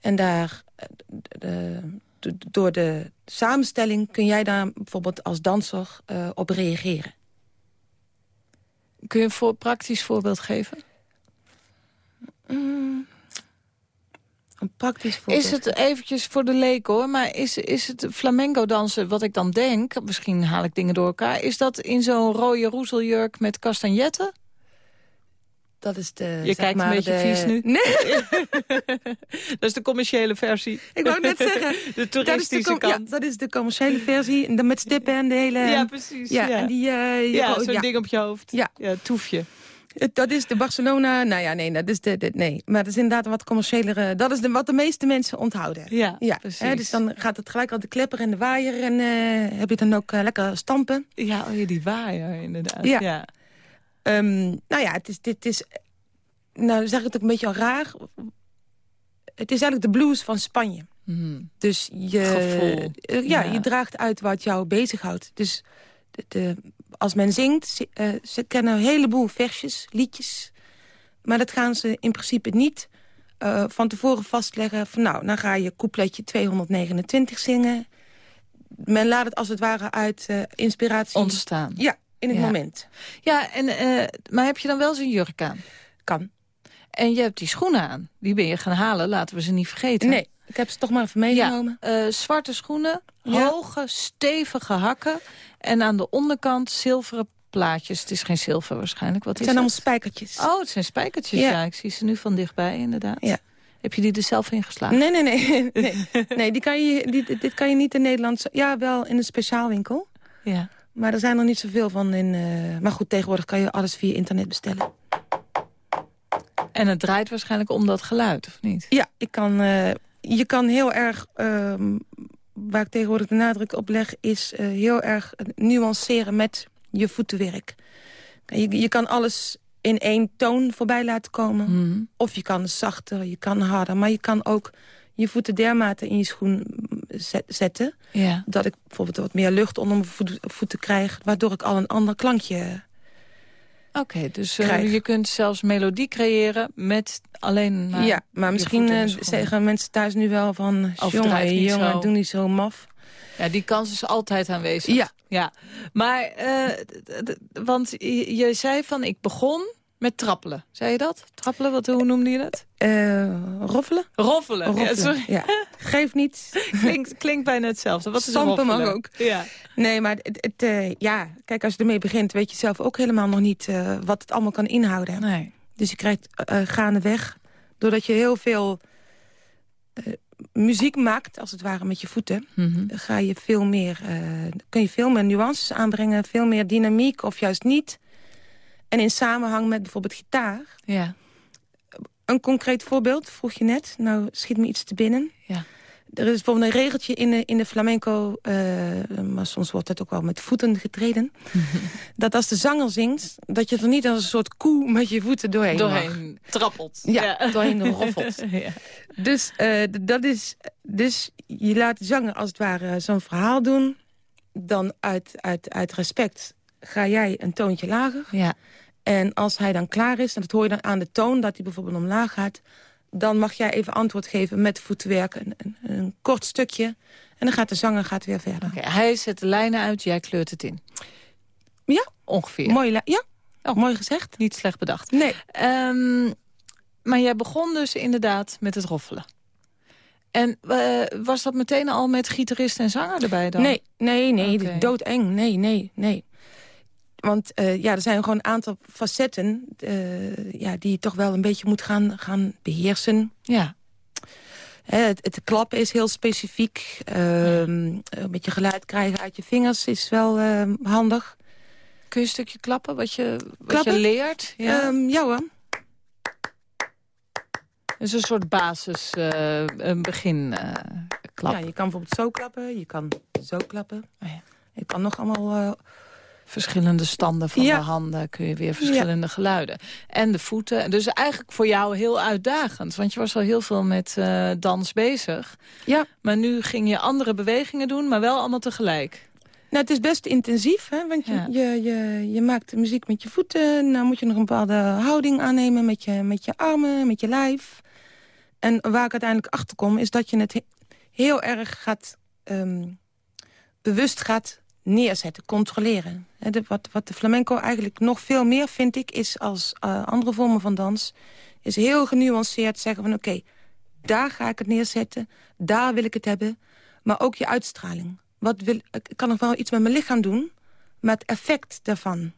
En daar, eh, de- de- door de samenstelling kun jij daar bijvoorbeeld als danser eh, op reageren. Kun je een voor, praktisch voorbeeld geven? Mm. Een praktisch voorbeeld. Is het eventjes voor de leek hoor, maar is, is het flamenco dansen wat ik dan denk... misschien haal ik dingen door elkaar... is dat in zo'n rode roezeljurk met castagnetten? Dat is de, Je kijkt maar, een beetje de- vies nu. Nee, Dat is de commerciële versie. ik wou net zeggen. De Dat is, de toeristische com- ja, kant. dat is de commerciële versie. En dan met stippen en de hele... Ja, precies. Ja, Ja, en die... eh, ja zo'n ja. ding op je hoofd. Ja. ja toefje. Het- Dat is de Barcelona... Nou ja, nee, dat is de, de- nee. Maar dat is inderdaad wat commerciëlere... Dat is de, wat de meeste mensen onthouden. Ja, Ja, precies. hè, dus dan gaat het gelijk al de klepper en de waaier. En eh, heb je dan ook eh, lekker stampen. Ja, oh ja, die waaier inderdaad. Ja. ja. Ehm, nou ja, het is, dit is... Nou zeg ik het ook een beetje al raar. Het is eigenlijk de blues van Spanje. Mhm. Dus je, Gevoel. eh, ja, Ja. je draagt uit wat jou bezighoudt. Dus de, de- als men zingt, ze, eh, ze kennen een heleboel versjes, liedjes. Maar dat gaan ze in principe niet eh, van tevoren vastleggen. Van nou, dan ga je coupletje 229 zingen. Men laat het als het ware uit eh, inspiratie... Ontstaan. ja, in het Ja. moment. Ja, en, maar heb je dan wel zo'n jurk aan? Kan. En je hebt die schoenen aan. Die ben je gaan halen, laten we ze niet vergeten. Nee, ik heb ze toch maar even meegenomen. Eh, zwarte schoenen, Ja. hoge, stevige hakken. En aan de onderkant zilveren plaatjes. Het is geen zilver waarschijnlijk. Wat Het is zijn allemaal spijkertjes. Oh, het zijn spijkertjes, ja. Ja. Ik zie ze nu van dichtbij, inderdaad. Ja. Heb je die er zelf in geslagen? Nee, nee, nee. nee. nee die kan je, die, dit kan je niet in Nederland... Ja, wel in een speciaalwinkel. Ja. Maar er zijn er niet zoveel van in... eh, maar goed, tegenwoordig kan je alles via internet bestellen. En het draait waarschijnlijk om dat geluid, of niet? Ja, ik kan, eh, je kan heel erg... ehm, waar ik tegenwoordig de nadruk op leg... is eh, heel erg nuanceren met je voetenwerk. Je, je kan alles in één toon voorbij laten komen. Mhm. Of je kan zachter, je kan harder. Maar je kan ook je voeten dermate in je schoen zet- zetten... Ja. dat ik bijvoorbeeld wat meer lucht onder mijn voet- voeten krijg... waardoor ik al een ander klankje... Oké, dus eh, je kunt zelfs melodie creëren met alleen maar... ja, maar misschien eh, zeggen mensen thuis nu wel van... Jongen, jongen, zo." doe niet zo maf. Ja, die kans is altijd aanwezig. Ja. ja. Maar, eh, want je zei van, ik begon met trappelen. Zei je dat? Trappelen, wat, hoe noemde je dat? Eh, roffelen? Roffelen. Roffelen, Ja, sorry. ja. Geef niet. Klinkt, klinkt bijna hetzelfde. Wat Stampen mag ook. Ja. Nee, maar het, het, eh, ja, kijk, als je ermee begint... weet je zelf ook helemaal nog niet eh, wat het allemaal kan inhouden. Nee. Dus je krijgt gaandeweg, doordat je heel veel muziek maakt... als het ware met je voeten... Mhm. ga je veel meer, kun je veel meer nuances aanbrengen, veel meer dynamiek of juist niet. En in samenhang met bijvoorbeeld gitaar. Ja. Een concreet voorbeeld, vroeg je net. Nou schiet me iets te binnen. Ja. Er is bijvoorbeeld een regeltje in de, in de flamenco, eh, maar soms wordt het ook wel met voeten getreden. dat als de zanger zingt, dat je er niet als een soort koe met je voeten doorheen mag. Trappelt. Ja, doorheen roffelt. ja. Dus, eh, dat is, dus je laat de zanger als het ware zo'n verhaal doen. Dan uit, uit, uit respect ga jij een toontje lager. ja. En als hij dan klaar is, en dat hoor je dan aan de toon... dat hij bijvoorbeeld omlaag gaat... dan mag jij even antwoord geven met voetwerk. Een, een, een kort stukje. En dan gaat de zanger gaat weer verder. Hij zet de lijnen uit, jij kleurt het in. Ja, Ongeveer. mooi, ja. Oh. mooi gezegd. Niet slecht bedacht. Nee, Ehm, maar jij begon dus inderdaad met het roffelen. En eh, was dat meteen al met gitarist en zanger erbij dan? nee, nee, nee. Doodeng. Nee, nee, nee. Want eh, ja, er zijn gewoon een aantal facetten... eh, ja, die je toch wel een beetje moet gaan, gaan beheersen. Ja. Hè, het, het klappen is heel specifiek. Ehm, Een beetje geluid krijgen uit je vingers is wel ehm, handig. Kun je een stukje klappen, wat je, wat Klappen? je leert? Ja. Ehm, ja hoor. dus een soort basis, eh, een begin eh, klap. Ja, je kan bijvoorbeeld zo klappen, je kan zo klappen. Oh ja. Je kan nog allemaal... Verschillende standen van Ja. de handen kun je weer verschillende geluiden. En de voeten. Dus eigenlijk voor jou heel uitdagend. Want je was al heel veel met eh, dans bezig. ja, Maar nu ging je andere bewegingen doen, maar wel allemaal tegelijk. Nou, het is best intensief, hè? want je, Ja. je, je, je maakt muziek met je voeten. Nou moet je nog een bepaalde houding aannemen met je, met je armen, met je lijf. En waar ik uiteindelijk achter kom, is dat je het he- heel erg gaat... ehm, bewust gaat neerzetten, controleren. De- wat, wat de flamenco eigenlijk nog veel meer, vind ik, is als eh, andere vormen van dans... is heel genuanceerd zeggen van oké, daar ga ik het neerzetten, daar wil ik het hebben. Maar ook je uitstraling. Wat wil, ik kan nog wel iets met mijn lichaam doen, maar het effect daarvan.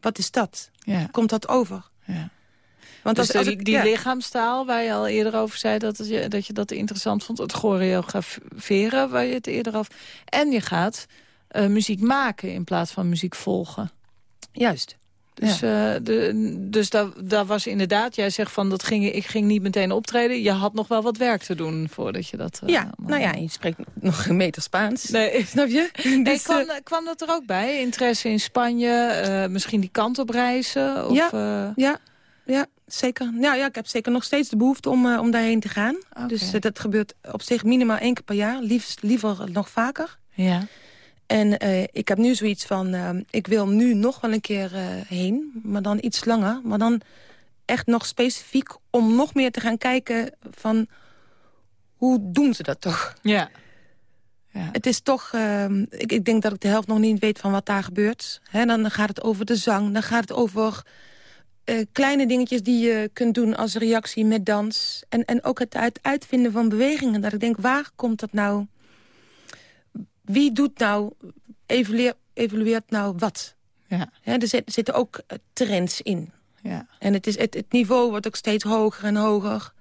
Wat is dat? Ja, Komt dat over? ja. Want Dus als, ik- die ja. lichaamstaal waar je al eerder over zei... Dat, je, dat je dat interessant vond. Het choreograferen waar je het eerder over... En je gaat eh, muziek maken in plaats van muziek volgen. Juist. Dus, eh, de, dus daar, daar was inderdaad, jij zegt van dat ging, ik ging niet meteen optreden. Je had nog wel wat werk te doen voordat je dat... eh, Ja, allemaal- nou ja, je spreekt nog een meter Spaans. Nee, Snap je? Nee, Dus, kwam, kwam dat er ook bij? Interesse in Spanje, misschien die kant op reizen? Of, Ja. Ja, ja, zeker. Nou ja, ik heb zeker nog steeds de behoefte om, om daarheen te gaan. Dus dat gebeurt op zich minimaal één keer per jaar. Liefst, liever nog vaker. ja. En eh, ik heb nu zoiets van, eh, ik wil nu nog wel een keer eh, heen. Maar dan iets langer. Maar dan echt nog specifiek om nog meer te gaan kijken van... Hoe doen ze dat toch? Ja. ja. Het is toch, ehm, ik, ik denk dat ik de helft nog niet weet van wat daar gebeurt. Hè, dan gaat het over de zang, dan gaat het over eh, kleine dingetjes die je kunt doen als reactie met dans. En, en ook het uit, uitvinden van bewegingen. Dat ik denk, waar komt dat nou? Wie doet nou, evalueer, evalueert nou wat? Ja. Er, zit- er zitten ook eh, trends in. Ja. En het, is, het, het niveau wordt ook steeds hoger en hoger.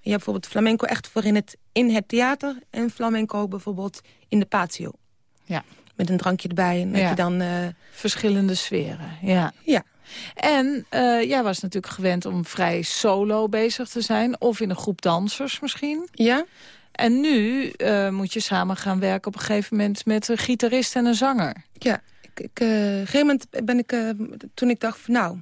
Je hebt bijvoorbeeld flamenco echt voor in het, in het theater... en flamenco bijvoorbeeld in de patio. Ja. Met een drankje erbij. En Ja. je dan... eh, Verschillende sferen, ja. ja, En eh, jij was natuurlijk gewend om vrij solo bezig te zijn. Of in een groep dansers misschien. ja, En nu eh, moet je samen gaan werken op een gegeven moment... met een gitarist en een zanger. ja. Ik, ik, eh, op een gegeven moment ben ik... eh, toen ik dacht van nou...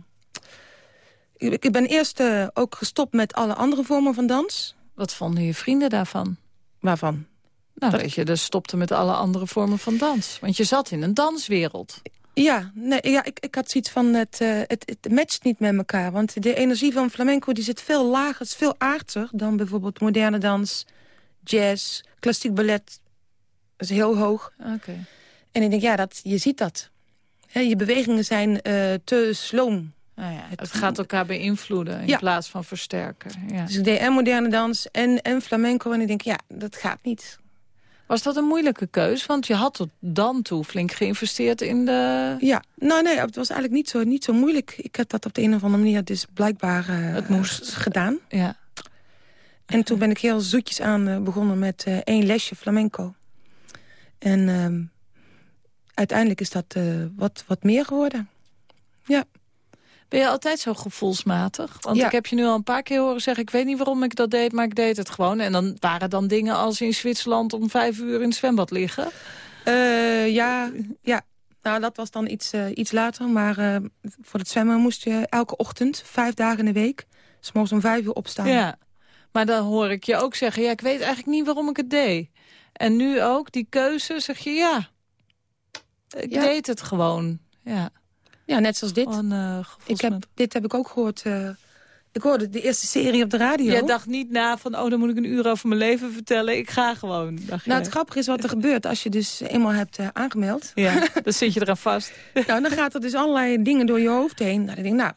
Ik, ik ben eerst ook gestopt met alle andere vormen van dans. Wat vonden je vrienden daarvan? Waarvan? Nou, Dat- je, dus stopte met alle andere vormen van dans. Want je zat in een danswereld. Ja, nee, ja ik, ik had zoiets van, het, het, het matcht niet met elkaar. Want de energie van flamenco die zit veel lager, is veel aardser... dan bijvoorbeeld moderne dans, jazz, klassiek ballet. Dat is heel hoog. Oké. En ik denk, ja, dat, je ziet dat. Je bewegingen zijn eh, te sloom. Nou ja, het gaat elkaar beïnvloeden in Ja. plaats van versterken. Ja. Dus ik deed en moderne dans en, en flamenco. En ik denk, ja, dat gaat niet. Was dat een moeilijke keus? Want je had tot dan toe flink geïnvesteerd in de... Ja, nou nee, het was eigenlijk niet zo, niet zo moeilijk. Ik heb dat op de een of andere manier dus blijkbaar eh, Het moest. gedaan. Ja. En toen ben ik heel zoetjes aan eh, begonnen met eh, één lesje flamenco. En ehm, uiteindelijk is dat eh, wat, wat meer geworden. Ja, Ben je altijd zo gevoelsmatig? Want Ja. ik heb je nu al een paar keer horen zeggen... ik weet niet waarom ik dat deed, maar ik deed het gewoon. En dan waren dan dingen als in Zwitserland om vijf uur in het zwembad liggen. Ja, ja. Nou, dat was dan iets, iets later. Maar voor het zwemmen moest je elke ochtend, vijf dagen in de week... s morgens om vijf uur opstaan. Ja. Maar dan hoor ik je ook zeggen... ja, ik weet eigenlijk niet waarom ik het deed. En nu ook, die keuze, zeg je ja. Ik Ja. deed het gewoon. Ja, Ja, net zoals dit. gewoon eh ik heb, dit heb ik ook gehoord. eh, ik hoorde de eerste serie op de radio. Jij dacht niet na van, oh, dan moet ik een uur over mijn leven vertellen. Ik ga gewoon. Nou, het grappige is wat er gebeurt als je dus eenmaal hebt eh, aangemeld. Ja, dan zit je eraan vast. nou, dan gaat er dus allerlei dingen door je hoofd heen. Nou, dan denk ik, nou,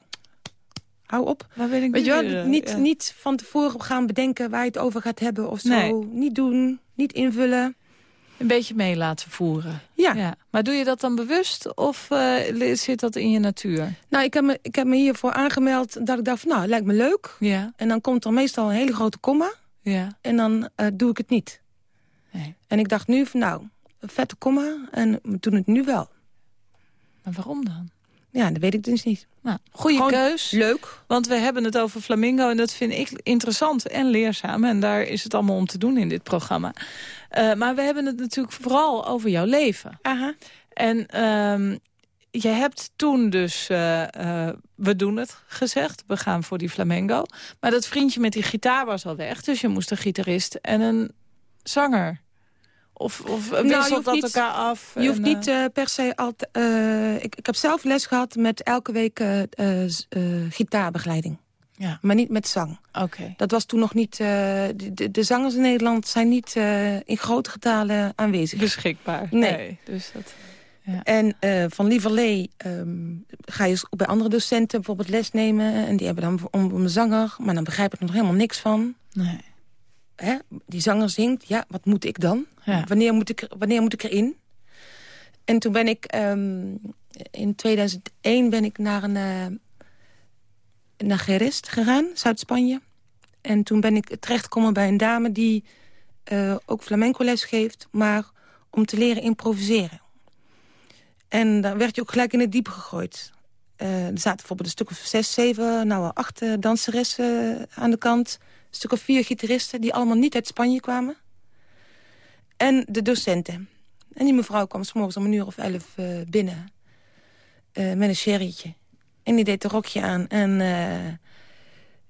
hou op. Waar ben ik Weet je wel, niet, ja. niet van tevoren gaan bedenken waar je het over gaat hebben of zo. Nee. Niet doen, niet invullen. Een beetje mee laten voeren. Ja, Ja. Maar doe je dat dan bewust of eh, zit dat in je natuur? nou, ik heb, me, ik heb me hiervoor aangemeld dat ik dacht van, nou, lijkt me leuk. Ja, En dan komt er meestal een hele grote komma ja. en dan eh, doe ik het niet. Nee. En ik dacht nu van, nou, een vette komma en we doen het nu wel. Maar waarom dan? Ja, dat weet ik dus niet. Nou, goede Gewoon keus. Leuk. Want we hebben het over flamingo en dat vind ik interessant en leerzaam. En daar is het allemaal om te doen in dit programma. Eh, maar we hebben het natuurlijk vooral over jouw leven. Aha. En ehm, je hebt toen dus, eh, eh, we doen het gezegd. We gaan voor die flamengo. Maar dat vriendje met die gitaar was al weg. Dus je moest een gitarist en een zanger Of, of wisselt dat elkaar af? Je hoeft niet per se altijd... ik, ik heb zelf les gehad met elke week gitaarbegeleiding. Ja. Maar niet met zang. Oké. Dat was toen nog niet... de, de, zangers in Nederland zijn niet in grote getalen aanwezig. Beschikbaar. Nee. Dus dat... Ja. En uh, van lieverlee um, ga je bij andere docenten bijvoorbeeld les nemen. En die hebben dan om, een zanger. Maar dan begrijp ik er nog helemaal niks van. Nee. Hè? Die zanger zingt. Ja, wat moet ik dan? Wanneer, moet ik, wanneer moet ik erin? En toen ben ik... Um, in 2001 ben ik naar een... Uh, naar Gerest gegaan, Zuid-Spanje. En toen ben ik terechtgekomen bij een dame die uh, ook flamenco les geeft... maar om te leren improviseren. En dan werd je ook gelijk in het diepe gegooid. Uh, er zaten bijvoorbeeld een stuk of zes, zeven, nou acht uh, danseressen aan de kant. Een stuk of vier gitaristen die allemaal niet uit Spanje kwamen. En de docenten. En die mevrouw kwam s'morgens om een uur of elf uh, binnen. met een sherrytje. En die deed een rokje aan. En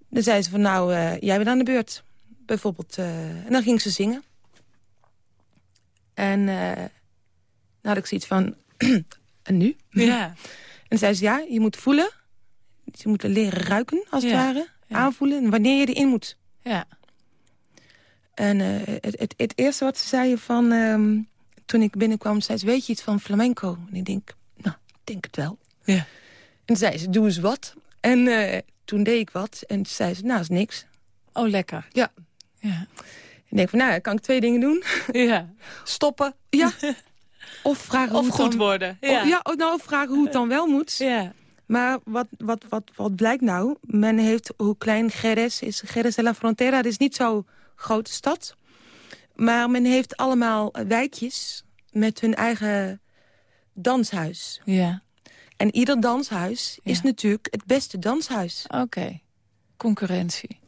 dan zei ze van nou, jij bent aan de beurt. Bijvoorbeeld. en dan ging ze zingen. En dan had ik zoiets van... en nu? Ja. En zei ze, ja, je moet voelen. Je moet leren ruiken, als het ware. Aanvoelen. wanneer je erin moet. Ja. En uh, het, het, het, eerste wat ze zei van... Um, toen ik binnenkwam, zei ze, weet je iets van flamenco? En ik denk, nou, ik denk het wel. Ja. En zei ze, doe eens wat. En uh, toen deed ik wat. En zei ze, nou, is niks. Oh, lekker. Ja. ja. Ik denk van, nou, kan ik twee dingen doen. Ja. Stoppen. Ja. Of vragen of hoe goed dan, worden. Ja, ja of, nou, vragen hoe het dan wel moet. Ja. Maar wat, wat, wat, wat blijkt nou? Men heeft, hoe klein Jerez is, Jerez de la Frontera, dat is niet zo'n grote stad. Maar men heeft allemaal wijkjes met hun eigen danshuis. Ja. En ieder danshuis is natuurlijk het beste danshuis. Oké. Concurrentie.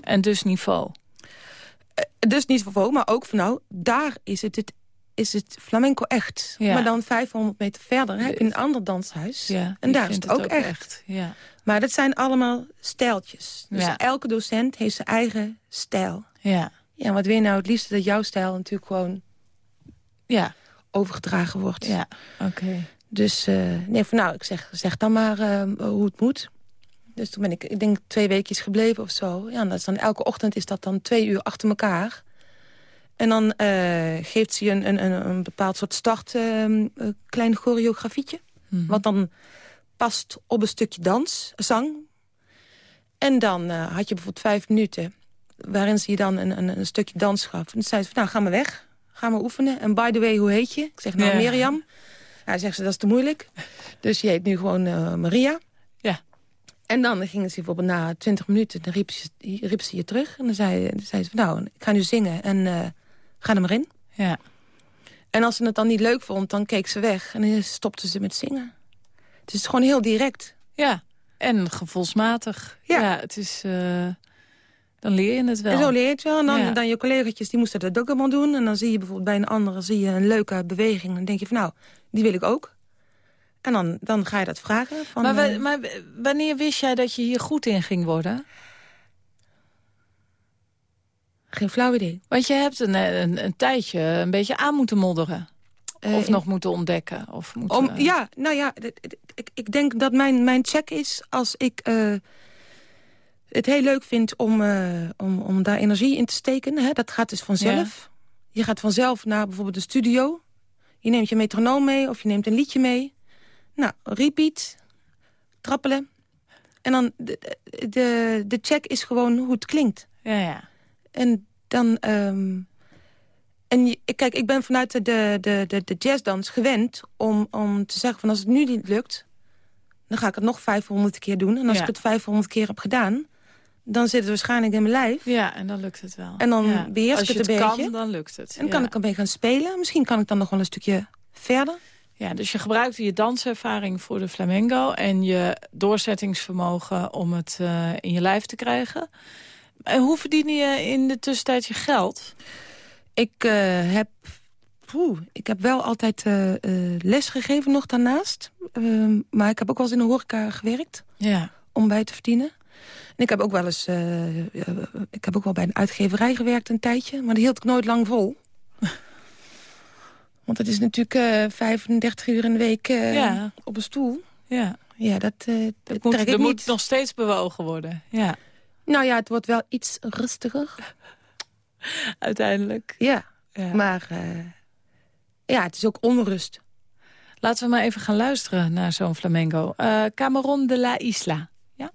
En dus niveau. Uh, dus niveau, maar ook van nou, daar is het het is het flamenco echt. Maar dan 500 meter verder heb je een ander danshuis. Ja, en daar is het ook, echt. Ja. Maar dat zijn allemaal stijltjes. Dus elke docent heeft zijn eigen stijl. Ja. Ja, wat wil je nou het liefste dat jouw stijl natuurlijk gewoon ja. overgedragen wordt. Ja, oké. Dus uh, nee, van nou, ik zeg, zeg dan maar uh, hoe het moet. Dus toen ben ik, ik denk twee weekjes gebleven of zo. Ja, en dat is dan, elke ochtend is dat dan twee uur achter elkaar. En dan uh, geeft ze een, een, een, bepaald soort start, uh, een klein choreografietje. Mm -hmm. Wat dan past op een stukje dans, zang. En dan uh, had je bijvoorbeeld vijf minuten... waarin ze je dan een, een, een stukje dans gaf. En dan zei ze van, nou, ga maar weg. Ga maar oefenen. En by the way, hoe heet je? Ik zeg, nou, yeah. Mirjam. Ja, zegt ze, dat is te moeilijk. Dus je heet nu gewoon Maria. Ja. En dan gingen ze bijvoorbeeld na twintig minuten... dan riep ze, riep ze je terug. En dan zei, zei ze van, nou, ik ga nu zingen. En ga er maar in. Ja. En als ze het dan niet leuk vond, dan keek ze weg. En dan stopte ze met zingen. Het is gewoon heel direct. Ja, en gevoelsmatig. Ja, ja het is... Uh, dan leer je het wel. En zo leer je het wel. En dan, ja. dan je collega's die moesten dat ook allemaal doen. En dan zie je bijvoorbeeld bij een andere zie je een leuke beweging. En dan denk je van nou, die wil ik ook. En dan, dan ga je dat vragen. Van, maar, maar wanneer wist jij dat je hier goed in ging worden? Geen flauw idee. Want je hebt een, een, een tijdje een beetje aan moeten modderen. Uh, of nog moeten ontdekken. Of moeten, om, ja, nou ja, ik, ik denk dat mijn, mijn check is als ik uh, het heel leuk vind om, uh, om, om daar energie in te steken. Hè, dat gaat dus vanzelf. Ja. Je gaat vanzelf naar bijvoorbeeld de studio. Je neemt je metronoom mee of je neemt een liedje mee. Nou, repeat, trappelen. En dan de, de, de check is gewoon hoe het klinkt. Ja, ja. En dan... Um, en je, kijk, ik ben vanuit de, de, de, de jazzdans gewend om, om te zeggen... van als het nu niet lukt, dan ga ik het nog 500 keer doen. En als ja. ik het 500 keer heb gedaan, dan zit het waarschijnlijk in mijn lijf. Ja, en dan lukt het wel. En dan ja. beheers ik het, het een kan, beetje. dan lukt het. En dan kan ik ermee gaan spelen. Misschien kan ik dan nog wel een stukje verder. Ja, dus je gebruikte je danservaring voor de flamenco... en je doorzettingsvermogen om het uh, in je lijf te krijgen... En hoe verdien je in de tussentijd je geld? Ik uh, heb... Poeh, ik heb wel altijd uh, uh, les gegeven nog daarnaast. Ehm, maar ik heb ook wel eens in de horeca gewerkt. Ja. Om bij te verdienen. En ik heb ook wel eens... ik heb ook wel bij een uitgeverij gewerkt een tijdje. Maar dat hield ik nooit lang vol. Want het is natuurlijk 35 uur in de week ja. op een stoel. Ja. Ja, dat, uh, dat moet, er moet nog steeds bewogen worden. Ja. Nou ja, het wordt wel iets rustiger. Uiteindelijk. Ja, ja. maar ja, het is ook onrust. Laten we maar even gaan luisteren naar zo'n flamenco. Uh, Cameron de la Isla. Ja?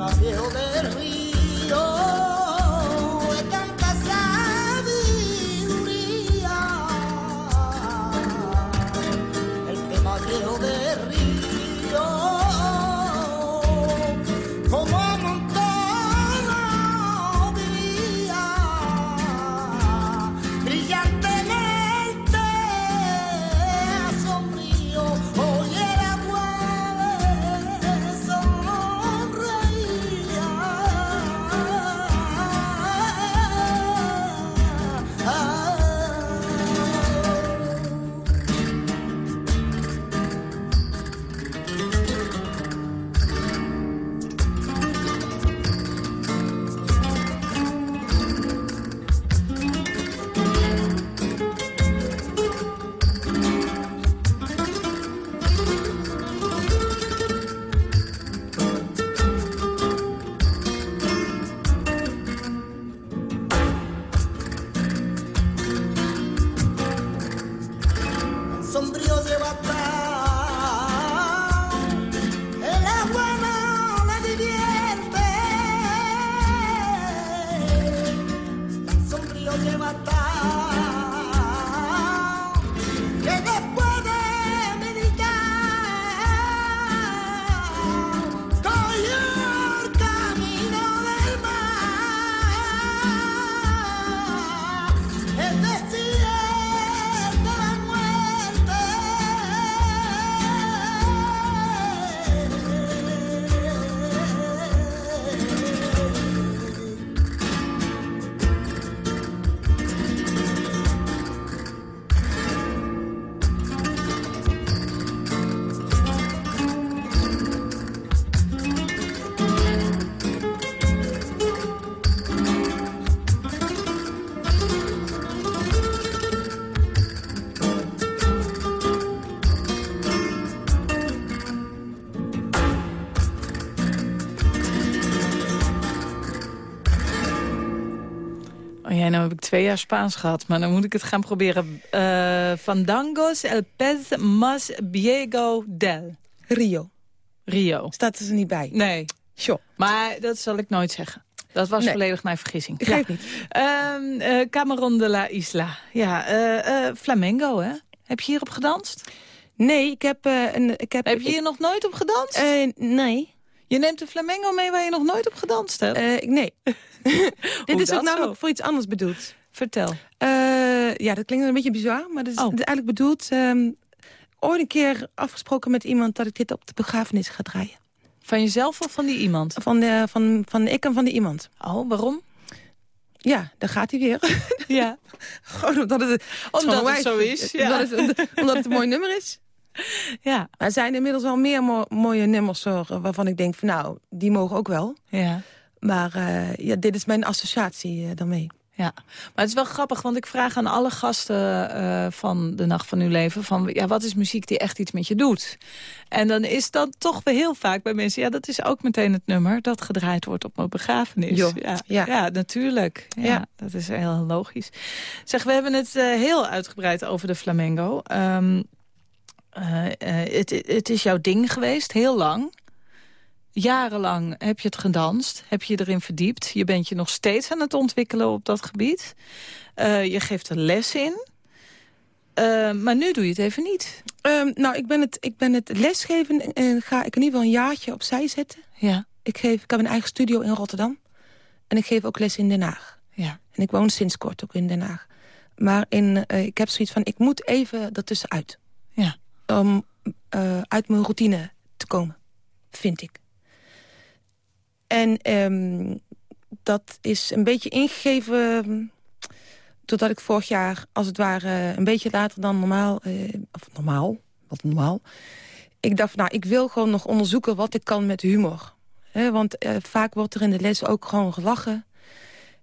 Nou heb twee jaar Spaans gehad, maar dan moet ik het gaan proberen. Uh, Fandangos, El Pez, Mas, Diego, Del. Rio. Rio. Staat er niet bij. Nee. Sure. Maar dat zal ik nooit zeggen. Dat was volledig mijn vergissing. Ik geef niet. Um, uh, Cameron de la Isla. Ja, uh, Flamengo, hè? Heb je hierop gedanst? Nee, ik heb... een, ik heb, heb je hier nog nooit op gedanst? nee. Je neemt de flamengo mee waar je nog nooit op gedanst hebt? Nee. Dit is ook namelijk voor iets anders bedoeld. Vertel. Uh, ja, dat klinkt een beetje bizar, maar dat is, oh. eigenlijk bedoeld... Um, ooit een keer afgesproken met iemand dat ik dit op de begrafenis ga draaien. Van jezelf of van die iemand? Van, de, van, van ik en van die iemand. Oh, waarom? Ja, daar gaat hij weer. Ja. Gewoon omdat het, omdat het zo is. Ja. Omdat, het, omdat het een mooi nummer is. Ja. Er zijn inmiddels wel meer mooie nummers waarvan ik denk van nou, die mogen ook wel. Ja. Maar uh, ja, dit is mijn associatie uh, daarmee. Ja, maar het is wel grappig, want ik vraag aan alle gasten uh, van de Nacht van Uw Leven... van ja, wat is muziek die echt iets met je doet? En dan is dat toch weer heel vaak bij mensen... ja, dat is ook meteen het nummer dat gedraaid wordt op mijn begrafenis. Jo, ja, ja. ja, natuurlijk. Ja, ja, Dat is heel logisch. Zeg, we hebben het heel uitgebreid over de flamengo. Um, uh, het, het is jouw ding geweest, heel lang. Jarenlang heb je het gedanst, heb je erin verdiept. Je bent je nog steeds aan het ontwikkelen op dat gebied. Uh, je geeft er les in. maar nu doe je het even niet. Um, nou, ik ben, het, ik ben het lesgeven en ga ik in ieder geval een jaartje opzij zetten. Ja. Ik, geef, ik heb een eigen studio in Rotterdam. En ik geef ook les in Den Haag. Ja. En ik woon sinds kort ook in Den Haag. Maar in, ik heb zoiets van, ik moet even ertussenuit. Ja om uh, uit mijn routine te komen, vind ik. En ehm, dat is een beetje ingegeven... doordat ik vorig jaar, als het ware, een beetje later dan normaal... Uh, of normaal, wat normaal... Ik dacht, nou, ik wil gewoon nog onderzoeken wat ik kan met humor. want uh, vaak wordt er in de les ook gewoon gelachen.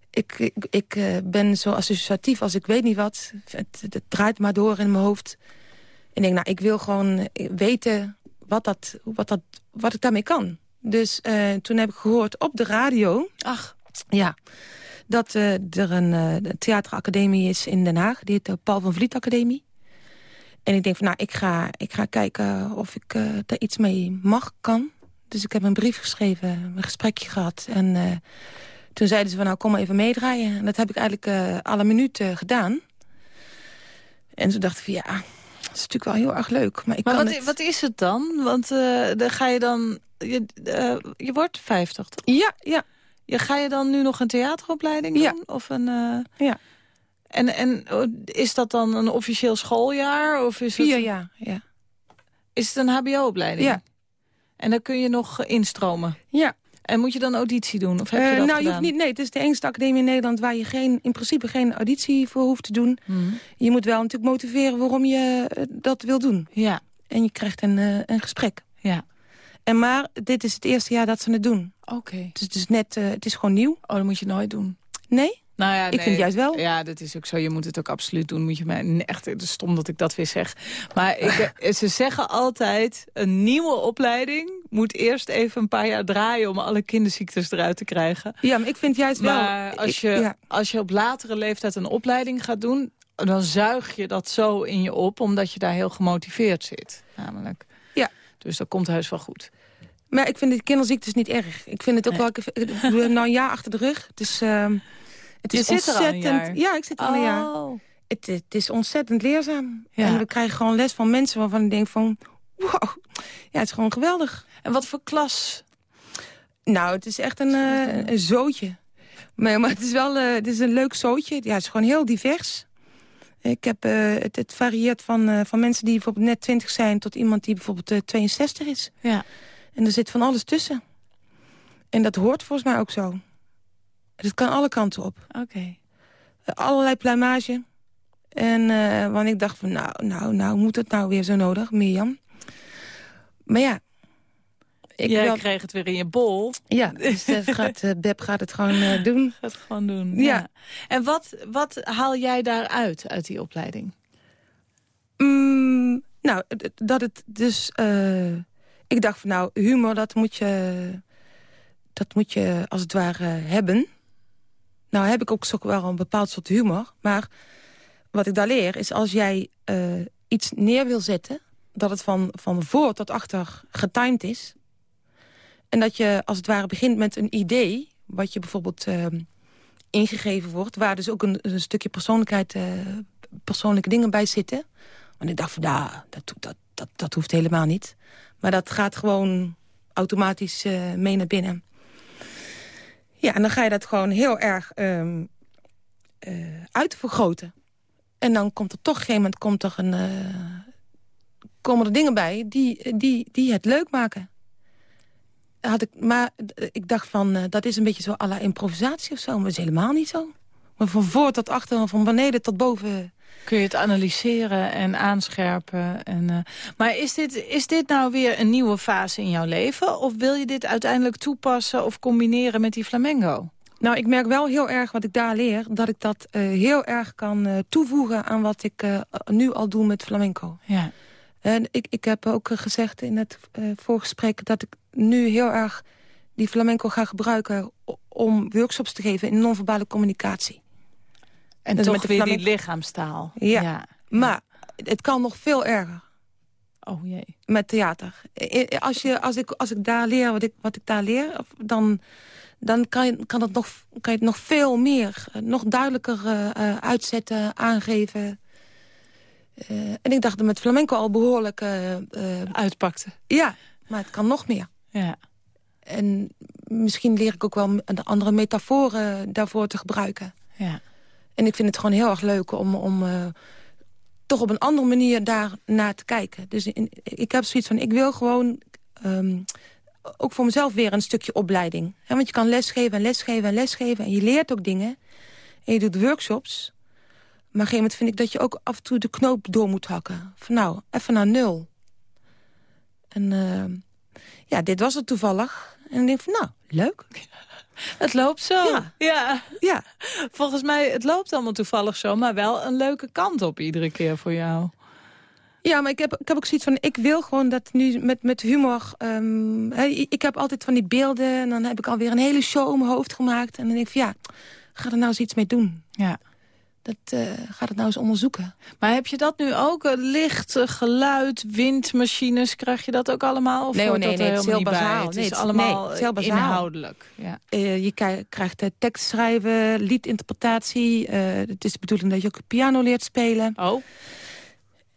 Ik, ik, uh, ben zo associatief als ik weet niet wat. Het, het, draait maar door in mijn hoofd. En ik denk, nou, ik wil gewoon weten wat, dat, wat, dat, wat ik daarmee kan. Dus uh, toen heb ik gehoord op de radio... Ach. Ja, dat uh, er een uh, theateracademie is in Den Haag. Die heet de Paul van Vliet Academie. En ik denk van, nou, ik ga, ik ga kijken of ik daar iets mee mag, kan. Dus ik heb een brief geschreven, een gesprekje gehad. En toen zeiden ze van, nou, kom maar even meedraaien. En dat heb ik eigenlijk alle minuten gedaan. En toen dacht ik van, ja, dat is natuurlijk wel heel erg leuk. Maar, ik maar kan wat, het... wat is het dan? Want dan ga je dan... Je, uh, je wordt 50, toch? Ja, ja. Ja, ga je dan nu nog een theateropleiding ja. doen? Of een, uh... Ja. En, en is dat dan een officieel schooljaar? Of is Vier het... jaar, ja. Is het een hbo-opleiding? Ja. En dan kun je nog instromen? Ja. En moet je dan auditie doen? Of heb je dat nou, je hoeft niet, nee, het is de enige academie in Nederland... waar je geen, in principe geen auditie voor hoeft te doen. Hmm. Je moet wel natuurlijk motiveren waarom je dat wil doen. Ja. En je krijgt een, uh, een gesprek. Ja. En maar dit is het eerste jaar dat ze het doen. Oké. Okay. Dus het is net, uh, het is gewoon nieuw. Oh, dat moet je nooit doen. Nee? Nou ja, ik nee. vind het juist wel. Ja, dat is ook zo. Je moet het ook absoluut doen. Moet je mij echt, het is stom dat ik dat weer zeg. Maar ik, ze zeggen altijd, een nieuwe opleiding moet eerst even een paar jaar draaien om alle kinderziektes eruit te krijgen. Ja, maar ik vind juist wel... Maar als je, ik, ja. als je op latere leeftijd een opleiding gaat doen, dan zuig je dat zo in je op, omdat je daar heel gemotiveerd zit. Namelijk. Ja. Dus dat komt heus wel goed. Maar ik vind de kinderziektes niet erg. Ik vind het ook nee. wel... Ik, nou een jaar achter de rug. Het is, uh, het is ontzettend... Ja, ik zit al oh. een jaar. Het, het, is ontzettend leerzaam. Ja. En we krijgen gewoon les van mensen waarvan ik denk van... Wow, ja, het is gewoon geweldig. En wat voor klas? Nou, het is echt een, uh, een zootje. Maar, maar het is wel uh, het is een leuk zootje. Ja, het is gewoon heel divers. Ik heb, uh, het, het varieert van, van mensen die bijvoorbeeld net 20 zijn... tot iemand die bijvoorbeeld uh, 62 is. Ja. En er zit van alles tussen. En dat hoort volgens mij ook zo. Het kan alle kanten op. Oké. Okay. allerlei pluimage. En want ik dacht van, nou, nou, nou, moet het nou weer zo nodig, Mirjam? Maar ja. Ik Jij wel... kreeg het weer in je bol. Ja, dus gaat, uh, Beb gaat het gewoon uh, doen. Gaat het gewoon doen, ja. ja. En wat, wat haal jij daaruit, uit die opleiding? Mm, nou, dat het dus... Ik dacht van, nou, humor, dat moet je... Dat moet je, als het ware, hebben. Nou heb ik ook zo wel een bepaald soort humor. Maar wat ik daar leer, is als jij iets neer wil zetten... dat het van, van voor tot achter getimed is... En dat je als het ware begint met een idee... wat je bijvoorbeeld uh, ingegeven wordt... waar dus ook een, een stukje persoonlijkheid, uh, persoonlijke dingen bij zitten. Want ik dacht van, ja, dat, dat, dat, dat hoeft helemaal niet. Maar dat gaat gewoon automatisch uh, mee naar binnen. Ja, en dan ga je dat gewoon heel erg um, uitvergroten. En dan komt er toch op een gegeven moment komt er een, komen er dingen bij die, die, die het leuk maken had ik, maar ik dacht van, dat is een beetje zo à la improvisatie of zo. Maar dat is helemaal niet zo. Maar van voor tot achter, van beneden tot boven. Kun je het analyseren en aanscherpen. En, uh, maar is dit, is dit nou weer een nieuwe fase in jouw leven? Of wil je dit uiteindelijk toepassen of combineren met die flamenco? Nou, ik merk wel heel erg wat ik daar leer... dat ik dat uh, heel erg kan toevoegen aan wat ik nu al doe met flamenco. Ja. En ik, ik heb ook gezegd in het voorgesprek dat ik nu heel erg die flamenco ga gebruiken... om workshops te geven in non-verbale communicatie. En dus toch weer die lichaamstaal. Ja. ja. maar het kan nog veel erger. Oh jee. Met theater. Als, je, als, ik, als ik daar leer wat ik, wat ik daar leer... dan, dan kan, je, kan, het nog, kan je het nog veel meer, nog duidelijker uh, uitzetten, aangeven... Uh, en ik dacht dat met flamenco al behoorlijk... Uh, Uitpakte. Ja, maar het kan nog meer. Ja. En misschien leer ik ook wel andere metaforen daarvoor te gebruiken. Ja. En ik vind het gewoon heel erg leuk om, om uh, toch op een andere manier daar naar te kijken. Dus ik heb zoiets van, ik wil gewoon um, ook voor mezelf weer een stukje opleiding. want je kan lesgeven en lesgeven en lesgeven. En je leert ook dingen. En je doet workshops. Maar op een gegeven moment vind ik dat je ook af en toe de knoop door moet hakken. Van nou, even naar nul. En uh, ja, dit was het toevallig. En ik denk van nou, leuk. Het loopt zo. Ja. ja. ja. Volgens mij, het loopt allemaal toevallig zo... maar wel een leuke kant op iedere keer voor jou. Ja, maar ik heb, ik heb ook zoiets van... ik wil gewoon dat nu met, met humor... Um, ik heb altijd van die beelden... en dan heb ik alweer een hele show in mijn hoofd gemaakt. En dan denk ik van ja, ga er nou eens iets mee doen. Ja. Dat uh, gaat het nou eens onderzoeken. Maar heb je dat nu ook? Uh, licht, uh, geluid, windmachines, krijg je dat ook allemaal? Of nee, nee, nee, het is heel bazaal. Het is allemaal nee, het is heel bazaal. inhoudelijk. Ja. je krijgt tekst schrijven, liedinterpretatie. het is de bedoeling dat je ook piano leert spelen. Oh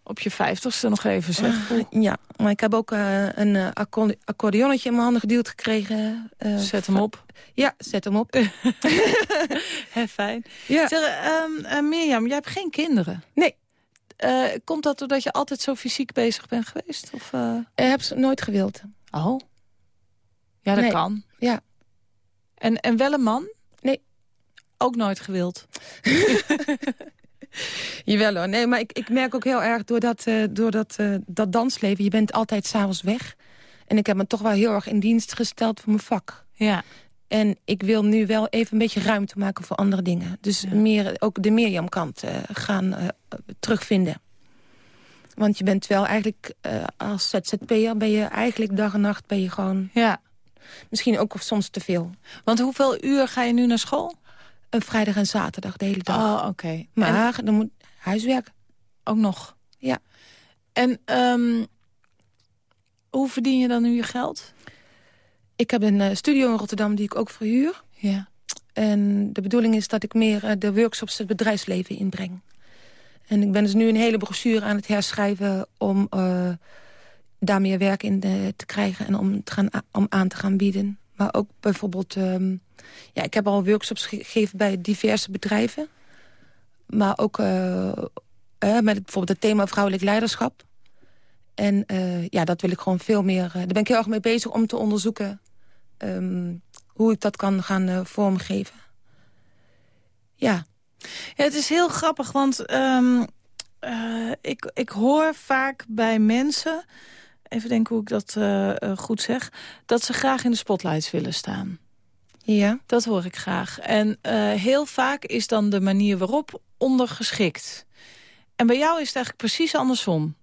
op je vijftigste nog even zeg. Uh, ja, maar ik heb ook uh, een uh, accordeonnetje in mijn handen geduwd gekregen. zet hem op. Ja, zet hem op. He, fijn. Ja. Zeg, um, Mirjam, jij hebt geen kinderen. Nee. komt dat doordat je altijd zo fysiek bezig bent geweest? Of, Ik heb ze nooit gewild. Oh. Ja, dat nee. kan. Ja. En, en wel een man? Nee. Ook nooit gewild? Jawel hoor. Nee, maar ik, ik merk ook heel erg door dat, uh, door dat, uh, dat dansleven... je bent altijd s'avonds weg. En ik heb me toch wel heel erg in dienst gesteld voor mijn vak. Ja. En ik wil nu wel even een beetje ruimte maken voor andere dingen. Dus ja. meer, ook de Mirjam-kant uh, gaan terugvinden. Want je bent wel eigenlijk, als ZZP'er ben je eigenlijk dag en nacht ben je gewoon... Ja. Misschien ook soms te veel. Want hoeveel uur ga je nu naar school? Een vrijdag en zaterdag, de hele dag. Oh, oké. Okay. Maar en... dan moet huiswerk. Ook nog? Ja. En um, hoe verdien je dan nu je geld? Ik heb een uh, studio in Rotterdam die ik ook verhuur. Ja. En de bedoeling is dat ik meer uh, de workshops het bedrijfsleven inbreng. En ik ben dus nu een hele brochure aan het herschrijven... om uh, daar meer werk in de, te krijgen en om, te gaan, om aan te gaan bieden. Maar ook bijvoorbeeld... Um, ja, ik heb al workshops gegeven bij diverse bedrijven. Maar ook uh, uh, met bijvoorbeeld het thema vrouwelijk leiderschap. En uh, ja, dat wil ik gewoon veel meer... daar ben ik heel erg mee bezig om te onderzoeken... Um, hoe ik dat kan gaan vormgeven. Ja. Het is heel grappig, want um, ik, ik hoor vaak bij mensen... Even denken hoe ik dat goed zeg... dat ze graag in de spotlights willen staan. Ja. Dat hoor ik graag. En uh, heel vaak is dan de manier waarop ondergeschikt. En bij jou is het eigenlijk precies andersom.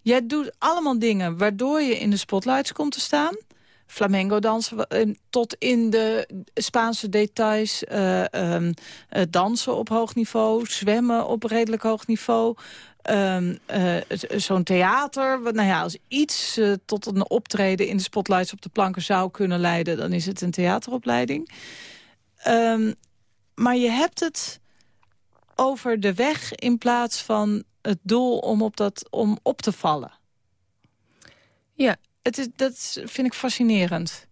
Jij doet allemaal dingen waardoor je in de spotlights komt te staan. Flamengo dansen tot in de Spaanse details. Um, uh, dansen op hoog niveau, zwemmen op redelijk hoog niveau. Um, uh, Zo'n theater, nou ja, als iets uh, tot een optreden in de spotlights op de planken zou kunnen leiden, dan is het een theateropleiding. Um, maar je hebt het over de weg in plaats van het doel om op, dat, om op te vallen. Ja. Het is, dat vind ik fascinerend.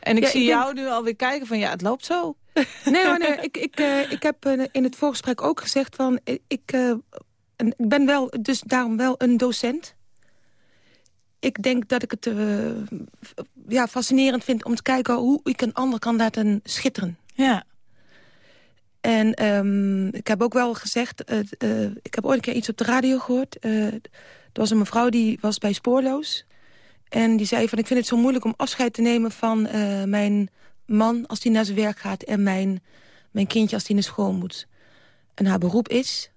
En ik ja, zie ik jou nu alweer kijken van ja, het loopt zo. Nee, maar nee, ik, ik, uh, ik heb in het voorgesprek ook gezegd van... ik en ik ben wel, dus daarom wel een docent. Ik denk dat ik het uh, ja, fascinerend vind om te kijken... hoe ik een ander kan laten schitteren. Ja. En um, ik heb ook wel gezegd... Uh, uh, ik heb ooit een keer iets op de radio gehoord. er was een mevrouw die was bij Spoorloos. En die zei van, ik vind het zo moeilijk om afscheid te nemen van mijn man... als die naar zijn werk gaat en mijn, mijn kindje als die naar school moet. En haar beroep is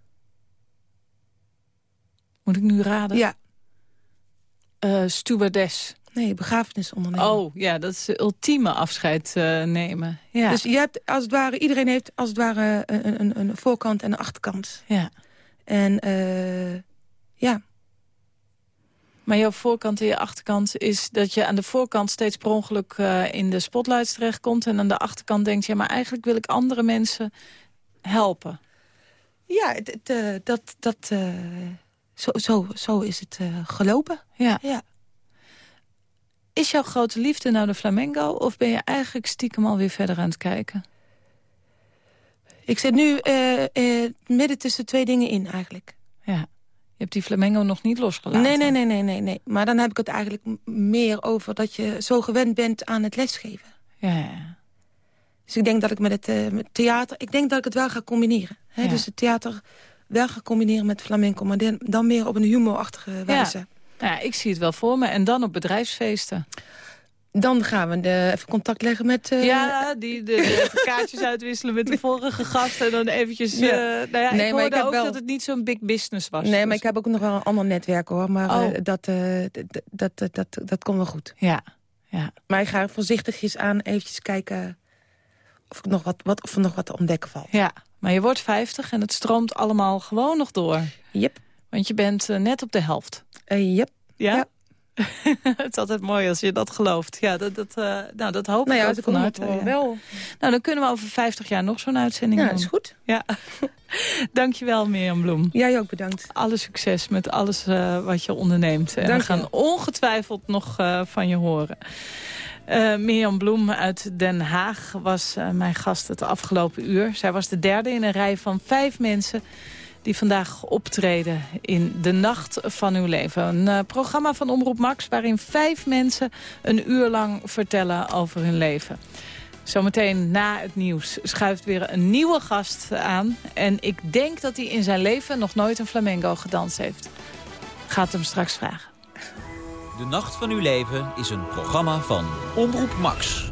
moet ik nu raden? Ja. Uh, stewardess. Nee, begrafenisondernemer. Oh, ja, dat is de ultieme afscheid uh, nemen. Ja. Dus je hebt, als het ware, iedereen heeft als het ware een, een, een voorkant en een achterkant. Ja. En uh, ja. Maar jouw voorkant en je achterkant is dat je aan de voorkant steeds per ongeluk uh, in de spotlights terechtkomt. En aan de achterkant denkt, ja, maar eigenlijk wil ik andere mensen helpen. Ja, het, dat... dat zo, zo, zo is het uh, gelopen. Ja. ja. Is jouw grote liefde nou de flamengo? Of ben je eigenlijk stiekem alweer verder aan het kijken? Ik zit nu uh, uh, midden tussen twee dingen in eigenlijk. Ja. Je hebt die flamenco nog niet losgelaten. Nee, nee, nee, nee, nee, nee. Maar dan heb ik het eigenlijk meer over dat je zo gewend bent aan het lesgeven. Ja, ja. Dus ik denk dat ik met het uh, met theater... Ik denk dat ik het wel ga combineren. Hè? Ja. Dus het theater wel ga combineren met flamenco. Maar dan, dan meer op een humorachtige wijze. Nou ja, ik zie het wel voor me. En dan op bedrijfsfeesten. Dan gaan we de, even contact leggen met... uh, ja, die, de, de kaartjes uitwisselen met de vorige gast. En dan eventjes... Uh, nou ja, nee, ik maar hoorde ik heb ook wel... dat het niet zo'n big business was. Nee, maar dus- ik heb ook nog wel een ander netwerk hoor. Maar Oh. uh, dat, dat, dat, dat, dat komt wel goed. Ja, ja. Maar ik ga voorzichtigjes aan eventjes kijken... Of, ik nog wat, wat, of er nog wat te ontdekken valt. Ja, maar je wordt 50 en het stroomt allemaal gewoon nog door. Yep. Want je bent uh, net op de helft. Uh, yep. Ja? ja. het is altijd mooi als je dat gelooft. Ja, dat, dat, uh, nou, dat hoop nou ik ook. Ja. wel. Nou, dan kunnen we over 50 jaar nog zo'n uitzending ja, doen. Ja, is goed. Ja. Dankjewel, Mirjam Bloem. Jij ook bedankt. Alle succes met alles uh, wat je onderneemt. En Dank we gaan je. ongetwijfeld nog uh, van je horen. Uh, Mirjam Bloem uit Den Haag was uh, mijn gast het afgelopen uur. Zij was de derde in een rij van vijf mensen die vandaag optreden in De Nacht van Uw Leven. Een uh, programma van Omroep Max waarin vijf mensen een uur lang vertellen over hun leven. Zometeen na het nieuws schuift weer een nieuwe gast aan. En ik denk dat hij in zijn leven nog nooit een flamenco gedanst heeft. Gaat hem straks vragen. De Nacht van Uw Leven is een programma van Omroep Max.